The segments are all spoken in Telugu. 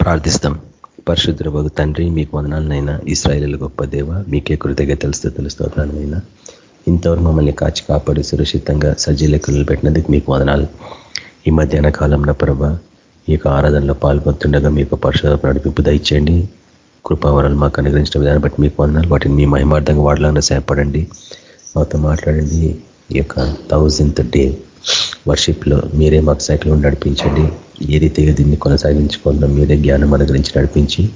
ప్రార్థిస్తాం. పరిశుద్ధ బగు తండ్రి మీకు వదనాలనైనా. ఇస్రాయలు గొప్ప దేవ మీకే కృతజ్ఞతలు స్థుతులు స్తోత్రాలనైనా. ఇంతవరకు మమ్మల్ని కాచి కాపాడి సురక్షితంగా సజ్జీలెక్కలు పెట్టినందుకు మీకు వదనాలు. ఈ మధ్యాహ్న కాలంలో ప్రభ ఈ యొక్క ఆరాధనలో పాల్గొంటుండగా మీకు పరిశుభ్ర నడిపింపు దయచేయండి. కృపావరాలు మాకు అనుగ్రహించిన విధానం బట్టి మీకు వందనాలు. వాటిని మీ మహిమార్థంగా వాడాలని సేపడండి మాతో మాట్లాడండి. ఈ యొక్క థౌజండ్ డే వర్షిప్లో మీరే మాకు సైకిల్ నడిపించండి. ఏ రీతిగా దీన్ని కొనసాగించుకుందాం మీరే జ్ఞానం అనుగ్రహించి నడిపించి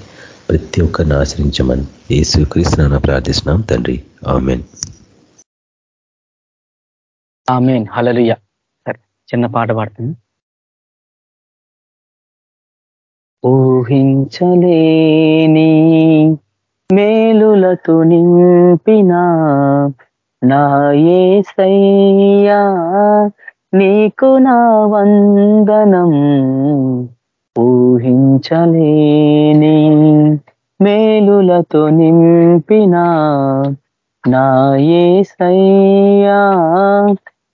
ప్రతి ఒక్కరిని ఆశ్రయించమని ఏ స్వీకరిస్తున్నాను ప్రార్థిస్తున్నాం తండ్రి. ఆమెన్. ఆమెన్. హలలుయ సరే చిన్న పాట పాడుతుంది ఊహించలేని మేలులతో నింపిన నా ఏ సయ్యా నీకు నా వందనం ఊహించలేని మేలులతో నింపిన నా ఏసయ్యా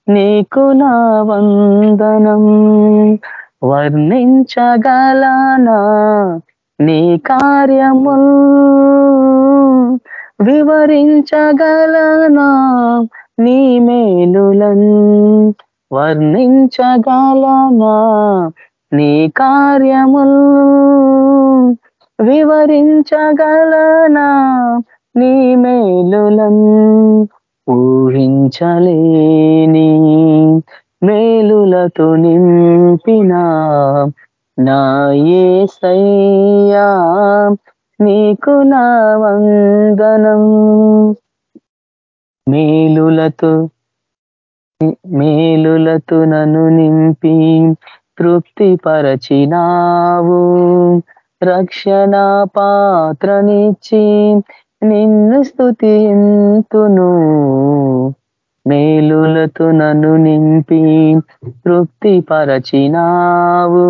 నీకు నా వందనం వర్ణించగలనా? నీ కార్యము వివరించగలనా? నీ మేలులన్ వర్ణించగలనా నీ కార్యముల్ వివరించగలనా? నీ మేలులన్ ఊహించలేని మేలులతో నింపిన నా ఏసయ్యా నీకు నా వందనం. మేలులతో మేలులతు నన్ను నింపి తృప్తి పరచినావు రక్షణ పాత్రనిచ్చి నిన్ను స్థుతింతును మేలులతో నన్ను నింపి తృప్తి పరచినావు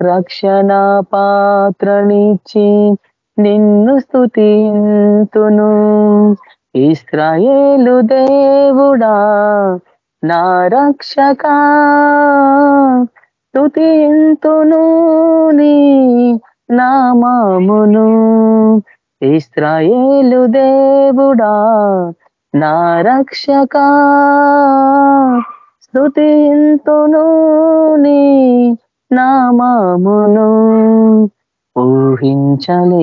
రక్షణ పాత్రనిచ్చి నిన్ను స్థుతింతును ఇస్రాయేలు దేవుడా నా రక్షక స్థుతింతును నీ నామామును. ఇస్రాయేలు దేవుడా నా రక్షక స్థుతింతును నీ నామామును. ఊహించలేని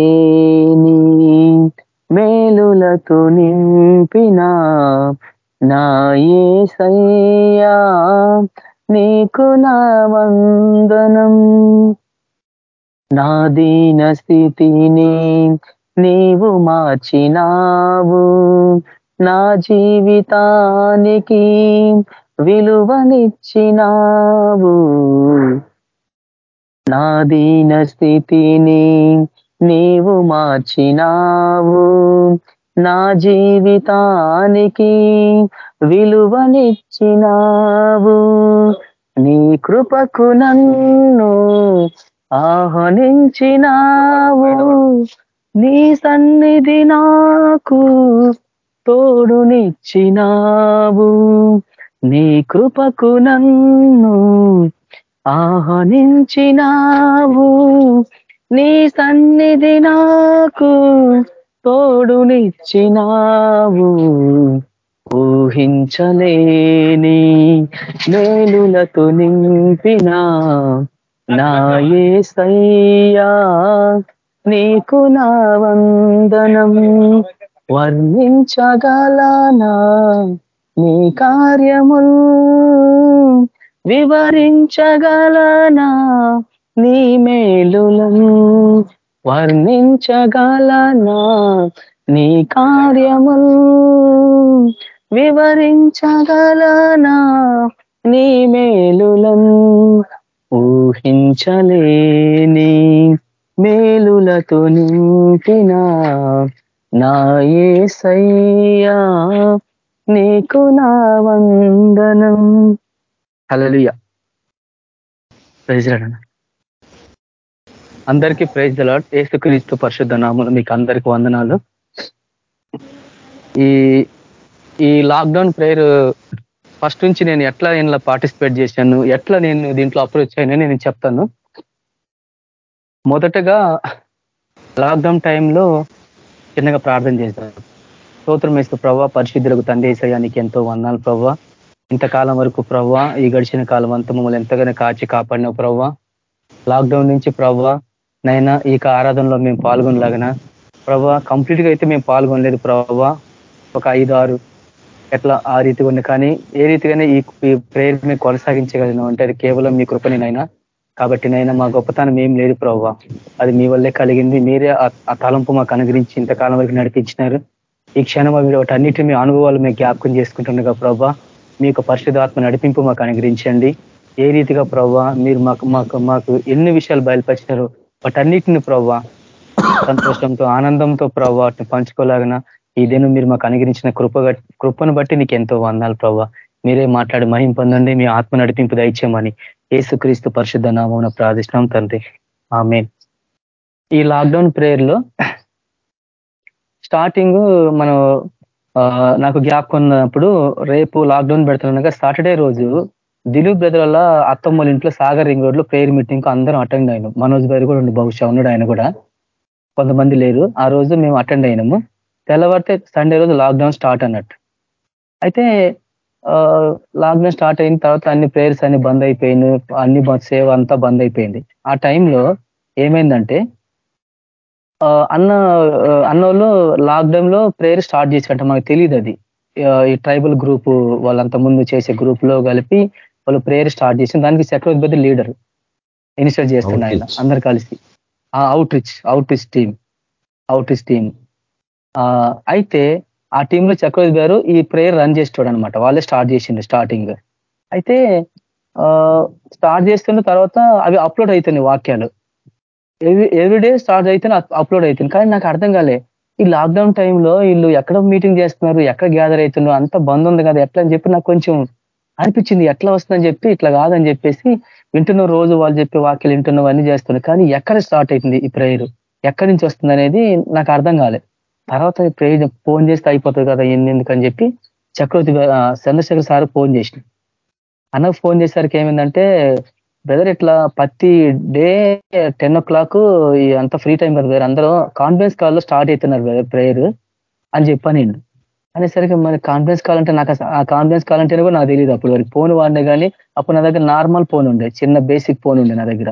మేలులతో నింపిన నా నీకు నా వందనం. నా దీన స్థితిని నీవు మార్చినావు. నా జీవితానికి విలువనిచ్చినావు. నా దీన స్థితిని నీవు మార్చినావు. నా జీవితానికి విలువనిచ్చినావు. నీ కృపకు నన్ను ఆహ్వానించినావు. నీ సన్నిధి నాకు తోడునిచ్చినావు. నీ కృపకు నన్ను ఆహ్వానించినావు. నీ సన్నిధి నాకు తోడునిచ్చినావు. ఊహించలేని మేలులతో నింపిన నాయే సయ్యా నీకు నా వందనం వర్ణించగలనా? నీ కార్యముల్ వివరించగలనా? నీ మేలులను వర్ణించగలనా? నీ కార్యముల్ వివరించగలనా? నీ మేలులను ఊహించలేని మేలులతో నింపిన నాయే సయ్యా నీకు నా వందనం. హలలుయ ప్రజలన్నా అందరికీ ప్రైజ్ లాడ్ ఏసుక్రీస్తు పరిశుద్ధ నామలు మీకు అందరికి వందనాలు. ఈ ఈ లాక్డౌన్ ప్రేయర్ ఫస్ట్ నుంచి నేను ఎట్లా దీనిలో పార్టిసిపేట్ చేశాను ఎట్లా నేను దీంట్లో అప్రోచ్ అయినా నేను చెప్తాను. మొదటగా లాక్డౌన్ టైంలో చిన్నగా ప్రార్థన చేశారు స్తోత్రం వేస్తూ ప్రభావ పరిశుద్ధులకు తండ్రి ఏసయానికి ఎంతో వందాలు ప్రభావ ఇంతకాలం వరకు ప్రవ్వా ఈ గడిచిన కాలం అంతా మమ్మల్ని ఎంతగానో కాచి కాపాడిన ప్రవ్వా లాక్డౌన్ నుంచి ప్రవ్వా నైనా ఈ ఆరాధనలో మేము పాల్గొనలాగన ప్రభా కంప్లీట్గా అయితే మేము పాల్గొనలేదు ప్రభావ ఒక ఐదు ఆరు ఎట్లా ఆ రీతిగా ఉంది కానీ ఏ రీతిగానే ఈ ప్రేయర్ మేము కొనసాగించగలను అంటే అది కేవలం మీ కృపనేనైనా కాబట్టి నైనా మా గొప్పతనం ఏం లేదు ప్రభావ అది మీ వల్లే కలిగింది. మీరే ఆ తలంపు మాకు అనుగ్రహించి ఇంతకాలం వరకు నడిపించినారు. ఈ క్షణం అన్నిటి మీ అనుభవాలు మేము జ్ఞాపకం చేసుకుంటుండగా ప్రభా మీ యొక్క పరిశుధాత్మ నడిపింపు మాకు అనుగ్రహించండి. ఏ రీతిగా ప్రభా మీరు మాకు మాకు మాకు ఎన్ని విషయాలు బయలుపరిచినారో వాటన్నిటిని ప్రవ్వా సంతోషంతో ఆనందంతో ప్రవ్వా వాటిని పంచుకోలాగిన ఇదేను మీరు మాకు అనుగ్రహించిన కృప కృపను బట్టి నీకు ఎంతో వందాలు ప్రవ్వా. మీరే మాట్లాడి మహిం పొందండి మీ ఆత్మ నడిపింపు దయచేయమని ఏసుక్రీస్తు పరిశుద్ధ నామం ప్రార్థిష్టం తండ్రి. ఆమె ఈ లాక్డౌన్ ప్రేయర్లో స్టార్టింగ్ మనం నాకు గ్యాప్ కొన్నప్పుడు రేపు లాక్డౌన్ పెడుతున్నాక సాటర్డే రోజు దిలీప్ బ్రదర్ వల్ల అత్తమ్మల ఇంట్లో సాగర్ రింగ్ రోడ్లో ప్రేయర్ మీటింగ్ అందరం అటెండ్ అయినాం. మనోజ్ గారు కూడా ఉండి బహుశా ఉన్నాడు ఆయన కూడా. కొంతమంది లేరు. ఆ రోజు మేము అటెండ్ అయినాము. తెల్లవారితే సండే రోజు లాక్డౌన్ స్టార్ట్ అన్నట్టు. అయితే లాక్డౌన్ స్టార్ట్ అయిన తర్వాత అన్ని ప్రేయర్స్ అన్ని బంద్ అయిపోయినాయి. అన్ని సేవ అంతా బంద్ అయిపోయింది. ఆ టైంలో ఏమైందంటే అన్న అన్నోళ్ళు లాక్డౌన్లో ప్రేయర్ స్టార్ట్ చేసినట్టు మనకు తెలియదు అది ఈ ట్రైబల్ గ్రూప్ వాళ్ళంత ముందు చేసే గ్రూప్లో కలిపి వాళ్ళు ప్రేయర్ స్టార్ట్ చేసి దానికి చక్రవర్తి లీడర్ ఇనిషియేట్ చేస్తున్న ఆయన అందరు కలిసి. ఆ outreach outreach team outreach team అయితే ఆ టీంలో చక్రవర్తి గారు ఈ ప్రేయర్ రన్ చేస్తాడు అనమాట వాళ్ళే స్టార్ట్ చేసిండు స్టార్టింగ్ అయితే స్టార్ట్ చేస్తున్న తర్వాత అవి అప్లోడ్ అవుతున్నాయి వాక్యాలు. ఎవ్రీడే స్టార్ట్ అయితే అప్లోడ్ అవుతుంది కానీ నాకు అర్థం కాలే. ఈ లాక్డౌన్ టైంలో వీళ్ళు ఎక్కడ మీటింగ్ చేస్తున్నారు ఎక్కడ గ్యాదర్ అవుతున్నారు అంత బంద్ ఉంది కదా ఎట్లా అని చెప్పి నాకు కొంచెం అనిపించింది ఎట్లా వస్తుందని చెప్పి ఇట్లా కాదని చెప్పేసి వింటున్న రోజు వాళ్ళు చెప్పే వాక్యలు వింటున్నావు అన్ని చేస్తున్నారు. కానీ ఎక్కడ స్టార్ట్ అవుతుంది ఈ ప్రేయర్ ఎక్కడి నుంచి వస్తుంది అనేది నాకు అర్థం కాలేదు తర్వాత ప్రేయర్ ఫోన్ చేస్తే అయిపోతుంది కదా ఎందుకని చెప్పి చక్రవర్తి చంద్రశేఖర్ సార్ ఫోన్ చేసిన అన్నకు ఫోన్ చేసేసరికి ఏమైందంటే బ్రదర్ ఇట్లా ప్రతి డే టెన్ ఓ క్లాక్ అంత ఫ్రీ టైం కదా బ్రదర్ అందరూ కాన్ఫరెన్స్ కాల్లో స్టార్ట్ అవుతున్నారు బ్రదర్ ప్రేయర్ అని చెప్పాను నేను అనేసరికి మరి కాన్ఫరెన్స్ కాల్ అంటే నాకు ఆ కాన్ఫరెన్స్ కాల్ అంటే కూడా నాకు తెలియదు అప్పుడు వరకు ఫోన్ వాడినా కానీ అప్పుడు నా దగ్గర నార్మల్ ఫోన్ ఉండే చిన్న బేసిక్ ఫోన్ ఉండే నా దగ్గర.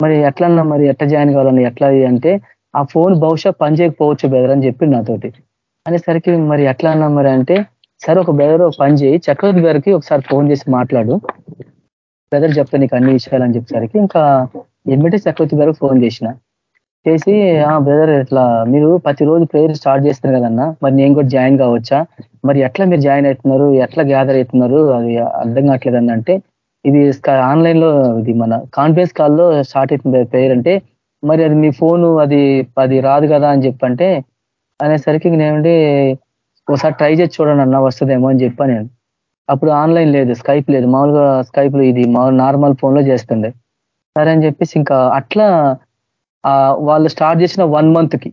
మరి ఎట్లన్నా మరి ఎట్లా జాయిన్ కావాలని ఎట్లా అంటే ఆ ఫోన్ బహుశా పనిచేయకపోవచ్చు బెదర్ అని చెప్పింది నాతోటి. అనేసరికి మరి ఎట్లా అన్నా మరి అంటే సరే ఒక బెదర్ పని చేయి చక్రవర్తి గారికి ఒకసారి ఫోన్ చేసి మాట్లాడు. బ్రదర్ చెప్తా నీకు అన్ని విషయాలు అని చెప్పేసరికి ఇంకా ఎమ్మెటే చక్రవర్తి గారు ఫోన్ చేసిన. చేసి ఆ బ్రదర్ ఇట్లా మీరు ప్రతిరోజు ప్రేయర్ స్టార్ట్ చేస్తున్నారు కదన్నా మరి నేను కూడా జాయిన్ కావచ్చా? మరి ఎట్లా మీరు జాయిన్ అవుతున్నారు? ఎట్లా గ్యాదర్ అవుతున్నారు? అది అర్థం కావట్లేదు అంటే ఇది ఆన్లైన్లో ఇది మన కాన్ఫరెన్స్ కాల్లో స్టార్ట్ అవుతుంది ప్రేయర్ అంటే మరి అది మీ ఫోను అది అది రాదు కదా అని చెప్పంటే అనేసరికి నేనండి ఒకసారి ట్రై చేసి చూడండి అన్న వస్తుందేమో అని చెప్పాను నేను. అప్పుడు ఆన్లైన్ లేదు స్కైప్ లేదు. మామూలుగా స్కైప్ ఇది నార్మల్ ఫోన్లో చేస్తుండే. సరే అని చెప్పేసి ఇంకా అట్లా వాళ్ళు స్టార్ట్ చేసిన వన్ మంత్కి.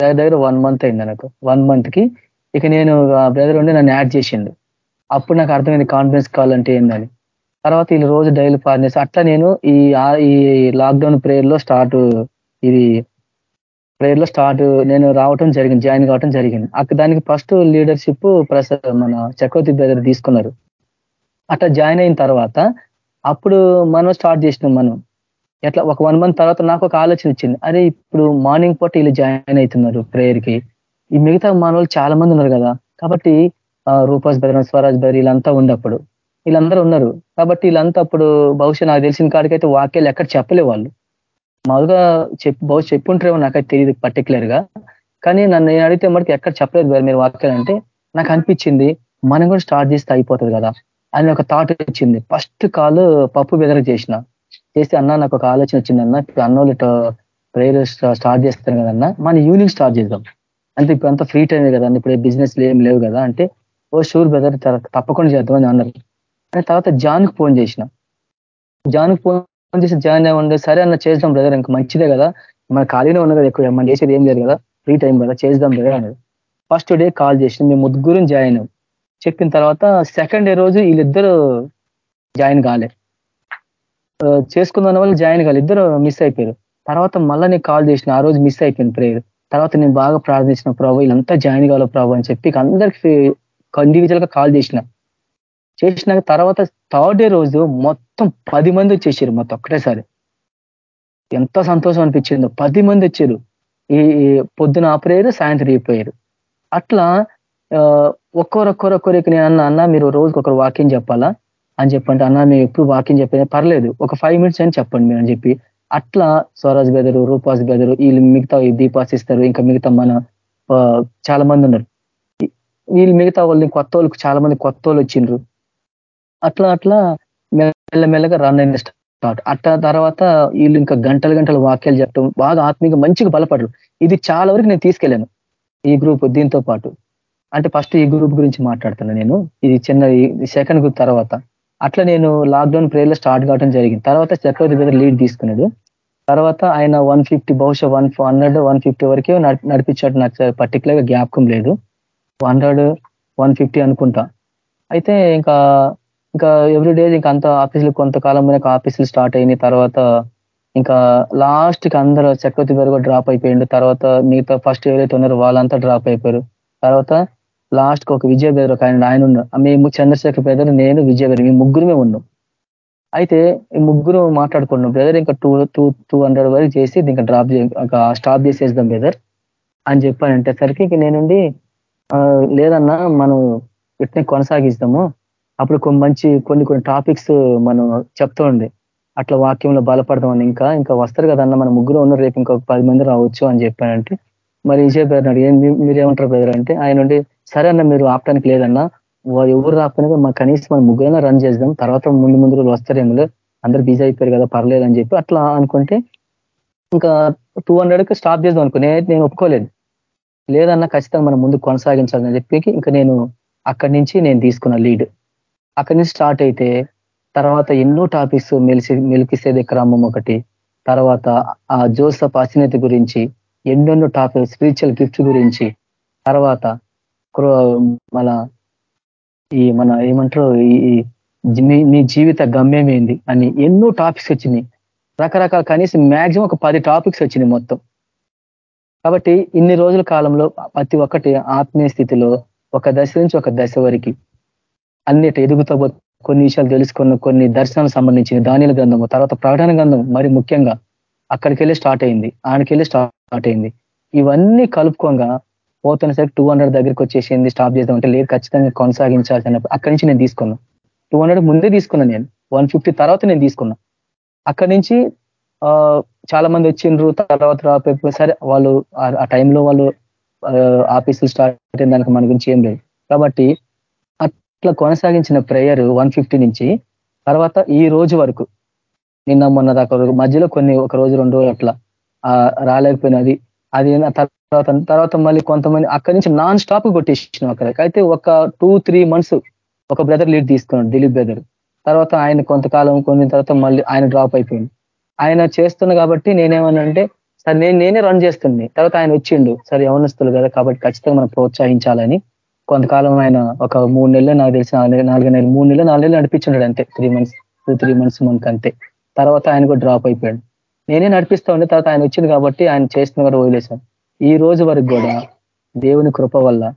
దగ్గర దగ్గర వన్ మంత్ అయింది నాకు. వన్ మంత్కి ఇక నేను బ్రదర్ ఉండి నన్ను యాడ్ చేసిండు. అప్పుడు నాకు అర్థమైంది కాన్ఫిడెన్స్ కాల్ అంటే ఏందని. తర్వాత వీళ్ళు రోజు డైలీ పార్నేసి అట్లా నేను ఈ ఈ లాక్డౌన్ ప్రేయర్లో స్టార్ట్ ఇది ప్రేయర్లో స్టార్ట్ నేను రావటం జరిగింది జాయిన్ కావటం జరిగింది. అక్కడ దానికి ఫస్ట్ లీడర్షిప్ ప్లస్ మన చక్రవర్తి బ్రదర్ తీసుకున్నారు. అట్లా జాయిన్ అయిన తర్వాత అప్పుడు మనం స్టార్ట్ చేసినాం మనం. ఎట్లా ఒక వన్ మంత్ తర్వాత నాకు ఒక ఆలోచన వచ్చింది. అరే ఇప్పుడు మార్నింగ్ పూట వీళ్ళు జాయిన్ అవుతున్నారు ప్రేయర్కి. ఈ మిగతా మానవులు చాలా మంది ఉన్నారు కదా. కాబట్టి రూపాస్ బెదర్ స్వరాజ్ బెదర్ వీళ్ళంతా ఉండప్పుడు వీళ్ళందరూ ఉన్నారు. కాబట్టి వీళ్ళంతా అప్పుడు బహుశా నాకు తెలిసిన కాడికైతే వాక్యాలు ఎక్కడ చెప్పలే వాళ్ళు. మామూలుగా చెప్పి బహుశా చెప్పుంటారేమో నాకైతే తెలియదు పర్టికులర్గా. కానీ నన్ను నేను అడిగితే మటుకు ఎక్కడ చెప్పలేదు కదా మీరు వాక్యాలు అంటే నాకు అనిపించింది మనం కూడా స్టార్ట్ చేస్తే అయిపోతుంది కదా అని ఒక థాట్ వచ్చింది. ఫస్ట్ కాల్ పప్పు బెదర చేసిన. చేస్తే అన్న నాకు ఒక ఆలోచన వచ్చింది అన్న. ఇప్పుడు అన్నోళ్ళు ప్రేయర్ స్టార్ట్ చేస్తారు కదన్నా మన ఈవినింగ్ స్టార్ట్ చేద్దాం. అంటే ఇప్పుడు అంతా ఫ్రీ టైమే కదా ఇప్పుడు బిజినెస్ ఏం లేవు కదా అంటే ఓ షూర్ బ్రదర్ తప్పకుండా చేద్దామని అన్నారు. తర్వాత జాన్కి ఫోన్ చేసిన. జాన్కి ఫోన్ చేసి జాయిన్ అయ్యి సరే అన్న చేద్దాం బ్రదర్ ఇంకా మంచిదే కదా. మన ఖాళీనే ఉన్న కదా ఎక్కువ. మనం చేసేది ఏం లేదు కదా. ఫ్రీ టైం కదా చేద్దాం బ్రదర్ అన్నారు. ఫస్ట్ డే కాల్ చేసిన. మేము ముగ్గురు జాయిన్ చెప్పిన తర్వాత సెకండ్ డే రోజు వీళ్ళిద్దరు జాయిన్ కాలేదు చేసుకుందాం వాళ్ళు జాయిన్ కాలే ఇద్దరు మిస్ అయిపోయారు. తర్వాత మళ్ళీ నేను కాల్ చేసిన ఆ రోజు మిస్ అయిపోయింది ప్రేయర్ తర్వాత నేను బాగా ప్రార్థించిన ప్రభు వీళ్ళంతా జాయిన్ కావాలి ప్రభు? అని చెప్పి అందరికి ఇండివిజువల్గా కాల్ చేసిన. చేసినాక తర్వాత థర్డ్ డే రోజు మొత్తం పది మంది వచ్చేసారు మొత్తం ఒక్కటేసారి. ఎంత సంతోషం అనిపించిందో. పది మంది వచ్చారు. ఈ పొద్దున ఆపరేరు సాయంత్రం అయిపోయారు అట్లా ఒక్కరొక్కరొక్కరికి నేను అన్న అన్న మీరు రోజుకి ఒకరు వాకింగ్ చెప్పాలా? అని చెప్పంటే అన్న మేము ఎప్పుడు వాకింగ్ చెప్పేది పర్లేదు ఒక ఫైవ్ మినిట్స్ అని చెప్పండి మీరు అని చెప్పి అట్లా స్వరాజ్ బెదరు రూపాస్ బెదరు వీళ్ళు మిగతా దీపాస్ ఇస్తారు ఇంకా మిగతా మన చాలా మంది ఉన్నారు. వీళ్ళు మిగతా వాళ్ళని కొత్త వాళ్ళకి చాలా మంది కొత్త వాళ్ళు వచ్చిండ్రు. అట్లా అట్లా మెల్లమెల్లగా రన్ అయిన స్టార్ట్ అట్లా తర్వాత వీళ్ళు ఇంకా గంటలు గంటలు వాక్యాలు చెప్పడం బాగా ఆత్మీయంగా మంచిగా బలపడరు. ఇది చాలా వరకు నేను తీసుకెళ్ళాను ఈ గ్రూప్ దీంతో పాటు. అంటే ఫస్ట్ ఈ గ్రూప్ గురించి మాట్లాడుతున్నా నేను. ఇది చిన్న సెకండ్ గ్రూప్ తర్వాత. అట్లా నేను లాక్డౌన్ ప్రేయర్లో స్టార్ట్ కావడం జరిగింది. తర్వాత చక్రవర్తి దగ్గర లీడ్ తీసుకున్నాడు. తర్వాత ఆయన వన్ ఫిఫ్టీ బహుశా వన్ హండ్రెడ్ వన్ ఫిఫ్టీ వరకే నడిపించాడు నాకు పర్టికులర్గా జ్ఞాపకం లేదు. హండ్రెడ్ వన్ ఫిఫ్టీ అనుకుంటా. అయితే ఇంకా ఇంకా ఎవ్రీడే ఇంకా అంత ఆఫీసులు కొంతకాలం మీద ఆఫీసులు స్టార్ట్ అయినాయి. తర్వాత ఇంకా లాస్ట్కి అందరూ చక్రవర్తి గారు కూడా డ్రాప్ అయిపోయిండు. తర్వాత మిగతా ఫస్ట్ ఎవరైతే ఉన్నారో వాళ్ళంతా డ్రాప్ అయిపోయారు. తర్వాత లాస్ట్ ఒక విజయ బెదర్ ఒక ఆయన ఆయన ఉన్నాం మేము చంద్రశేఖర్ బ్రదర్ నేను విజయ బెదర్ మేము ముగ్గురుమే ఉన్నాం. అయితే ఈ ముగ్గురు మాట్లాడుకున్నాం బ్రదర్ ఇంకా టూ టూ టూ హండ్రెడ్ వరకు చేసి ఇంకా డ్రాప్ స్టాప్ చేసేద్దాం బ్రదర్ అని చెప్పానంటే సరికి ఇంక నేనుండి లేదన్నా మనం ఇట్నే కొనసాగిస్తాము. అప్పుడు కొన్ని మంచి కొన్ని కొన్ని టాపిక్స్ మనం చెప్తూ ఉండే. అట్లా వాక్యంలో బలపడదామని ఇంకా ఇంకా వస్తారు కదన్న మన ముగ్గురు ఉన్నారు రేపు ఇంకొక పది మంది రావచ్చు అని చెప్పానంటే మరి విజయ్ బ్రదర్ మీరు మీరేమంటారు బ్రదర్ అంటే ఆయన ఉండి సరే అన్న మీరు ఆపడానికి లేదన్నా ఎవరు రాకపోయినా మా కనీసం మనం ముగ్గురైనా రన్ చేద్దాం. తర్వాత ముందు ముందు రోజులు వస్తారేమో అందరు బిజీ అయిపోయారు కదా పర్లేదు అని చెప్పి అట్లా అనుకుంటే ఇంకా టూ హండ్రెడ్కి స్టాప్ చేద్దాం అనుకునే నేను ఒప్పుకోలేదు. లేదన్నా ఖచ్చితంగా మనం ముందు కొనసాగించాలని చెప్పి ఇంకా నేను అక్కడి నుంచి నేను తీసుకున్న లీడ్ అక్కడి నుంచి స్టార్ట్ అయితే తర్వాత ఎన్నో టాపిక్స్ మెలిసి మెలికిసేది క్రమం ఒకటి. తర్వాత ఆ జోసఫ్ అసినతి గురించి ఎన్నెన్నో టాపిక్స్ స్పిరిచువల్ గిఫ్ట్ గురించి తర్వాత మన ఈ మన ఏమంటారు ఈ మీ జీవిత గమ్యం ఏంది అని ఎన్నో టాపిక్స్ వచ్చినాయి. రకరకాల కనీసం మ్యాక్సిమం ఒక పది టాపిక్స్ వచ్చినాయి మొత్తం. కాబట్టి ఇన్ని రోజుల కాలంలో ప్రతి ఒక్కటి ఆత్మీయ స్థితిలో ఒక దశ నుంచి ఒక దశ వరకు అన్నిటి ఎదుగుతో కొన్ని విషయాలు తెలుసుకున్న కొన్ని దర్శనాలకు సంబంధించిన ధాన్యాల గ్రంథము తర్వాత ప్రకటన గ్రంథం మరి ముఖ్యంగా అక్కడికి వెళ్ళి స్టార్ట్ అయింది ఆడికెళ్ళి స్టార్ట్ అయింది. ఇవన్నీ కలుపుకోగా పోతున్న సరే టూ హండ్రెడ్ దగ్గరికి వచ్చేసింది స్టాప్ చేద్దాం అంటే లేదు ఖచ్చితంగా కొనసాగించాల్సి అన్నప్పుడు అక్కడి నుంచి నేను తీసుకున్నాను టూ హండ్రెడ్ ముందే తీసుకున్నా నేను. వన్ ఫిఫ్టీ తర్వాత నేను తీసుకున్నా. అక్కడి నుంచి చాలా మంది వచ్చిండ్రు తర్వాత సరే వాళ్ళు ఆ టైంలో వాళ్ళు ఆఫీసులు స్టార్ట్ అయిన దానికి మన గురించి ఏం లేదు. కాబట్టి అట్లా కొనసాగించిన ప్రేయర్ వన్ నుంచి తర్వాత ఈ రోజు వరకు నిన్న మొన్న దాకా మధ్యలో కొన్ని ఒక రోజు రెండు రోజులు అట్లా రాలేకపోయినది అది తర్వాత తర్వాత మళ్ళీ కొంతమంది అక్కడి నుంచి నాన్ స్టాప్ కొట్టేసినాం అక్కడికి అయితే ఒక టూ త్రీ మంత్స్ ఒక బ్రదర్ లీడ్ తీసుకున్నాడు దిలీప్ బ్రదర్ తర్వాత ఆయన కొంతకాలం కొన్ని తర్వాత మళ్ళీ ఆయన డ్రాప్ అయిపోయింది. ఆయన చేస్తున్నా కాబట్టి నేనేమనంటే సరే నేను నేనే రన్ చేస్తుంది తర్వాత ఆయన వచ్చిండు సరే యవనస్తులు కదా కాబట్టి ఖచ్చితంగా మనం ప్రోత్సహించాలని. కొంతకాలం ఆయన ఒక మూడు నెలలు నాకు తెలిసిన నాలుగు నెలలు మూడు నెలలు నాలుగు నెలలు నడిపించున్నాడు అంతే. Three months two three months మనకు అంతే. తర్వాత ఆయన కూడా డ్రాప్ అయిపోయాడు. నేనే నడిపిస్తా ఉండే తర్వాత ఆయన వచ్చింది కాబట్టి ఆయన చేస్తున్న కూడా వదిలేశాను. ఈ రోజు వరకు కూడా దేవుని కృప వల్ల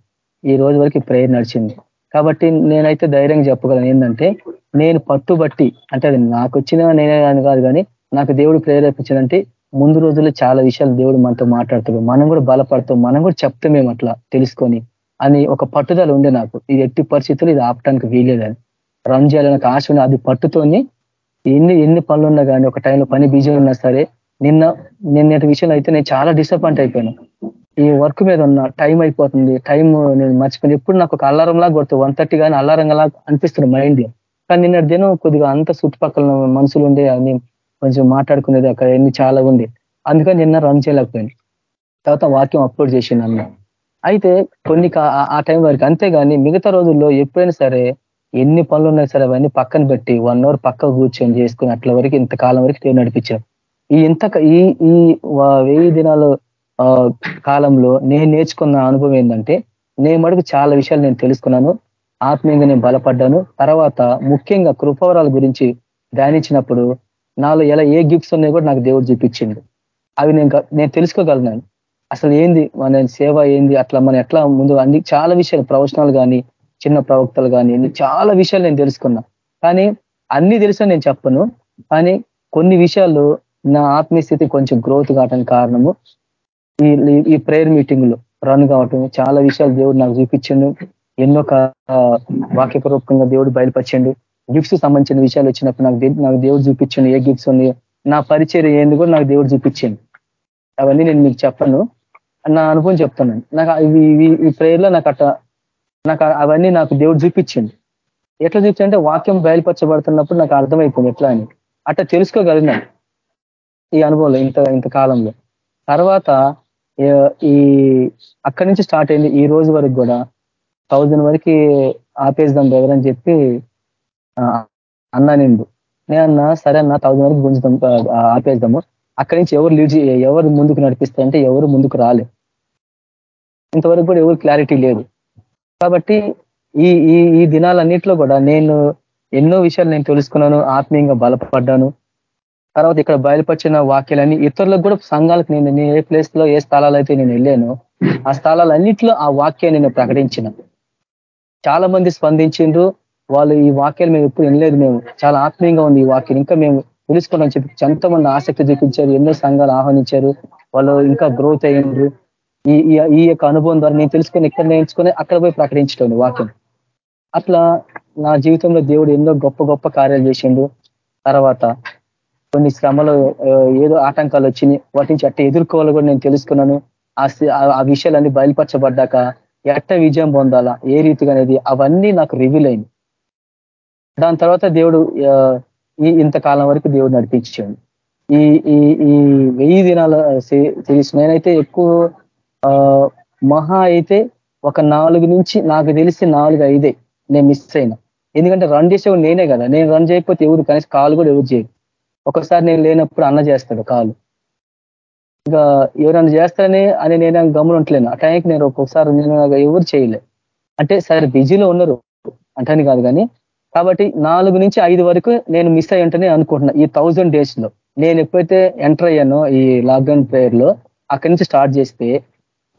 ఈ రోజు వరకు ప్రేయర్ నడిచింది. కాబట్టి నేనైతే ధైర్యంగా చెప్పగలను ఏంటంటే నేను పట్టుబట్టి అంటే అది నాకు వచ్చిన నేనే అని కాదు కానీ నాకు దేవుడు ప్రేరేపించాలంటే ముందు రోజుల్లో చాలా విషయాలు దేవుడు మనతో మాట్లాడుతాడు. మనం కూడా బలపడతాం. మనం కూడా చెప్తామేం అట్లా తెలుసుకొని అని ఒక పట్టుదల ఉండే నాకు. ఇది ఎట్టి పరిస్థితులు ఇది ఆపటానికి వీలేదని రన్ చేయాలని ఆశ అది పట్టుతోని ఎన్ని ఎన్ని పనులు ఉన్నా కానీ ఒక టైంలో పని బిజీ ఉన్నా సరే నిన్న నిన్నటి విషయంలో అయితే నేను చాలా డిసప్పాయింట్ అయిపోయాను. ఈ వర్క్ మీద ఉన్న టైం అయిపోతుంది. టైం నేను మర్చిపోయింది ఎప్పుడు నాకు ఒక అల్లారం లాగా కొడుతుంది. వన్ థర్టీ కానీ అల్లారం లాగా అనిపిస్తుంది మైండ్ కానీ నిన్నటి దినం కొద్దిగా అంత చుట్టుపక్కల మనుషులు ఉండే అని కొంచెం మాట్లాడుకునేది అక్కడ ఎన్ని చాలా ఉంది అందుకని నిన్న రన్ చేయలేకపోయింది తర్వాత వాక్యం అప్లోడ్ చేసింది అన్న. అయితే కొన్ని ఆ టైం వరకు అంతేగాని మిగతా రోజుల్లో ఎప్పుడైనా సరే ఎన్ని పనులు ఉన్నాయి సరే అవన్నీ పక్కన పెట్టి వన్ అవర్ పక్క కూర్చొని చేసుకుని అట్ల వరకు ఇంతకాలం వరకు నేను నడిపించాను ఈ ఇంత ఈ ఈ వెయ్యి దినాలు కాలంలో నేను నేర్చుకున్న అనుభవం ఏంటంటే నేను మటుకు చాలా విషయాలు నేను తెలుసుకున్నాను ఆత్మీయంగా నేను బలపడ్డాను తర్వాత ముఖ్యంగా కృపవరాల గురించి ధ్యానించినప్పుడు నాలో ఎలా ఏ గిఫ్ట్స్ ఉన్నాయో కూడా నాకు దేవుడు చూపించింది అవి నేను నేను తెలుసుకోగలను అసలు ఏంది మన సేవ ఏంది అట్లా మనం ఎట్లా ముందు అన్ని చాలా విషయాలు ప్రవచనాలు కానీ చిన్న ప్రవక్తలు కానీ చాలా విషయాలు నేను తెలుసుకున్నా. కానీ అన్ని తెలుసా నేను చెప్పను. కానీ కొన్ని విషయాలు నా ఆత్మీయ స్థితి కొంచెం గ్రోత్ కావడానికి కారణము. ఈ ఈ ప్రేయర్ మీటింగ్లో రన్ కావటం చాలా విషయాలు దేవుడు నాకు చూపించండు. ఎన్నో వాక్యపూర్వకంగా దేవుడు బయలుపరచండు. గిఫ్ట్స్ సంబంధించిన విషయాలు వచ్చినప్పుడు నాకు నాకు దేవుడు చూపించండు ఏ గిఫ్ట్స్ ఉన్నాయో నా పరిచయం ఏంది కూడా నాకు దేవుడు చూపించండి. అవన్నీ నేను మీకు చెప్పను. నా అనుభవం చెప్తున్నాను. నాకు ఇవి ఈ ప్రేయర్లో నాకు అట్ట నాకు అవన్నీ నాకు దేవుడు చూపించింది ఎట్లా చూపించంటే వాక్యం బయలుపరచబడుతున్నప్పుడు నాకు అర్థమైపోయింది ఎట్లా అని. అట్లా తెలుసుకోగలిగినాను ఈ అనుభవంలో ఇంత ఇంత కాలంలో. తర్వాత ఈ అక్కడి నుంచి స్టార్ట్ అయింది ఈ రోజు వరకు కూడా. థౌజండ్ వరకు ఆపేద్దాం అని చెప్పి అన్నా నిండు. నేను అన్నా సరే అన్న థౌజండ్ వరకు గుంజుదాం ఆపేద్దాము. అక్కడి నుంచి ఎవరు లీడ్ ఎవరు ముందుకు నడిపిస్తారంటే ఎవరు ముందుకు రాలే. ఇంతవరకు కూడా ఎవరు క్లారిటీ లేదు. కాబట్టి ఈ ఈ ఈ దినాలన్నింటిలో కూడా నేను ఎన్నో విషయాలు నేను తెలుసుకున్నాను ఆత్మీయంగా బలపడ్డాను. తర్వాత ఇక్కడ బయలుపరిచిన వాక్యాలన్నీ ఇతరులకు కూడా సంఘాలకు నేను ఏ ప్లేస్లో ఏ స్థలాలు అయితే నేను వెళ్ళాను ఆ స్థలాలన్నింటిలో ఆ వాక్యాన్ని నేను ప్రకటించిన. చాలా మంది స్పందించిండ్రు వాళ్ళు ఈ వాక్యాలు మేము ఎప్పుడు వినలేదు మేము. చాలా ఆత్మీయంగా ఉంది ఈ వాక్యం. ఇంకా మేము తెలుసుకోవడం చెప్పి ఎంతమంది ఆసక్తి చూపించారు ఎన్నో సంఘాలు ఆహ్వానించారు. వాళ్ళు ఇంకా గ్రోత్ అయ్యిండ్రు. ఈ ఈ యొక్క అనుభవం ద్వారా నేను తెలుసుకొని ఎక్కడ నేర్చుకొని అక్కడ పోయి ప్రకటించడం వాక్యం. అట్లా నా జీవితంలో దేవుడు ఎన్నో గొప్ప గొప్ప కార్యాలు చేసిండు. తర్వాత కొన్ని శ్రమలు ఏదో ఆటంకాలు వచ్చినాయి. వాటి నుంచి అట్ట ఎదుర్కోవాలి కూడా నేను తెలుసుకున్నాను. ఆ విషయాలన్నీ బయలుపరచబడ్డాక ఎట్ట విజయం పొందాలా ఏ రీతిగా అనేది అవన్నీ నాకు రివీల్ అయింది దాని తర్వాత దేవుడు ఈ ఇంతకాలం వరకు దేవుడు నడిపించాడు. ఈ ఈ ఈ వెయ్యి దినాల సిరీస్. నేనైతే ఎక్కువ మహా అయితే ఒక నాలుగు నుంచి నాకు తెలిసి నాలుగు ఐదే నేను మిస్ అయినా. ఎందుకంటే రన్ చేసేవాడు నేనే కదా. నేను రన్ చేయకపోతే ఎవరు కనీసం కాలు కూడా ఎవరు చేయరు. ఒకసారి నేను లేనప్పుడు అన్న చేస్తాడు కాలు ఇంకా ఎవరన్నా చేస్తారని అని నేను గమనించలేను ఆ టైంకి నేను ఒక్కొక్కసారి నేను ఎవరు చేయలే. అంటే సరే బిజీలో ఉన్నారు అంటని కాదు కానీ కాబట్టి నాలుగు నుంచి ఐదు వరకు నేను మిస్ అయ్యి ఉంటేనే అనుకుంటున్నా. ఈ థౌజండ్ డేస్లో. నేను ఎప్పుడైతే ఎంటర్ అయ్యానో ఈ లాక్డౌన్ ప్రేయర్లో అక్కడి నుంచి స్టార్ట్ చేస్తే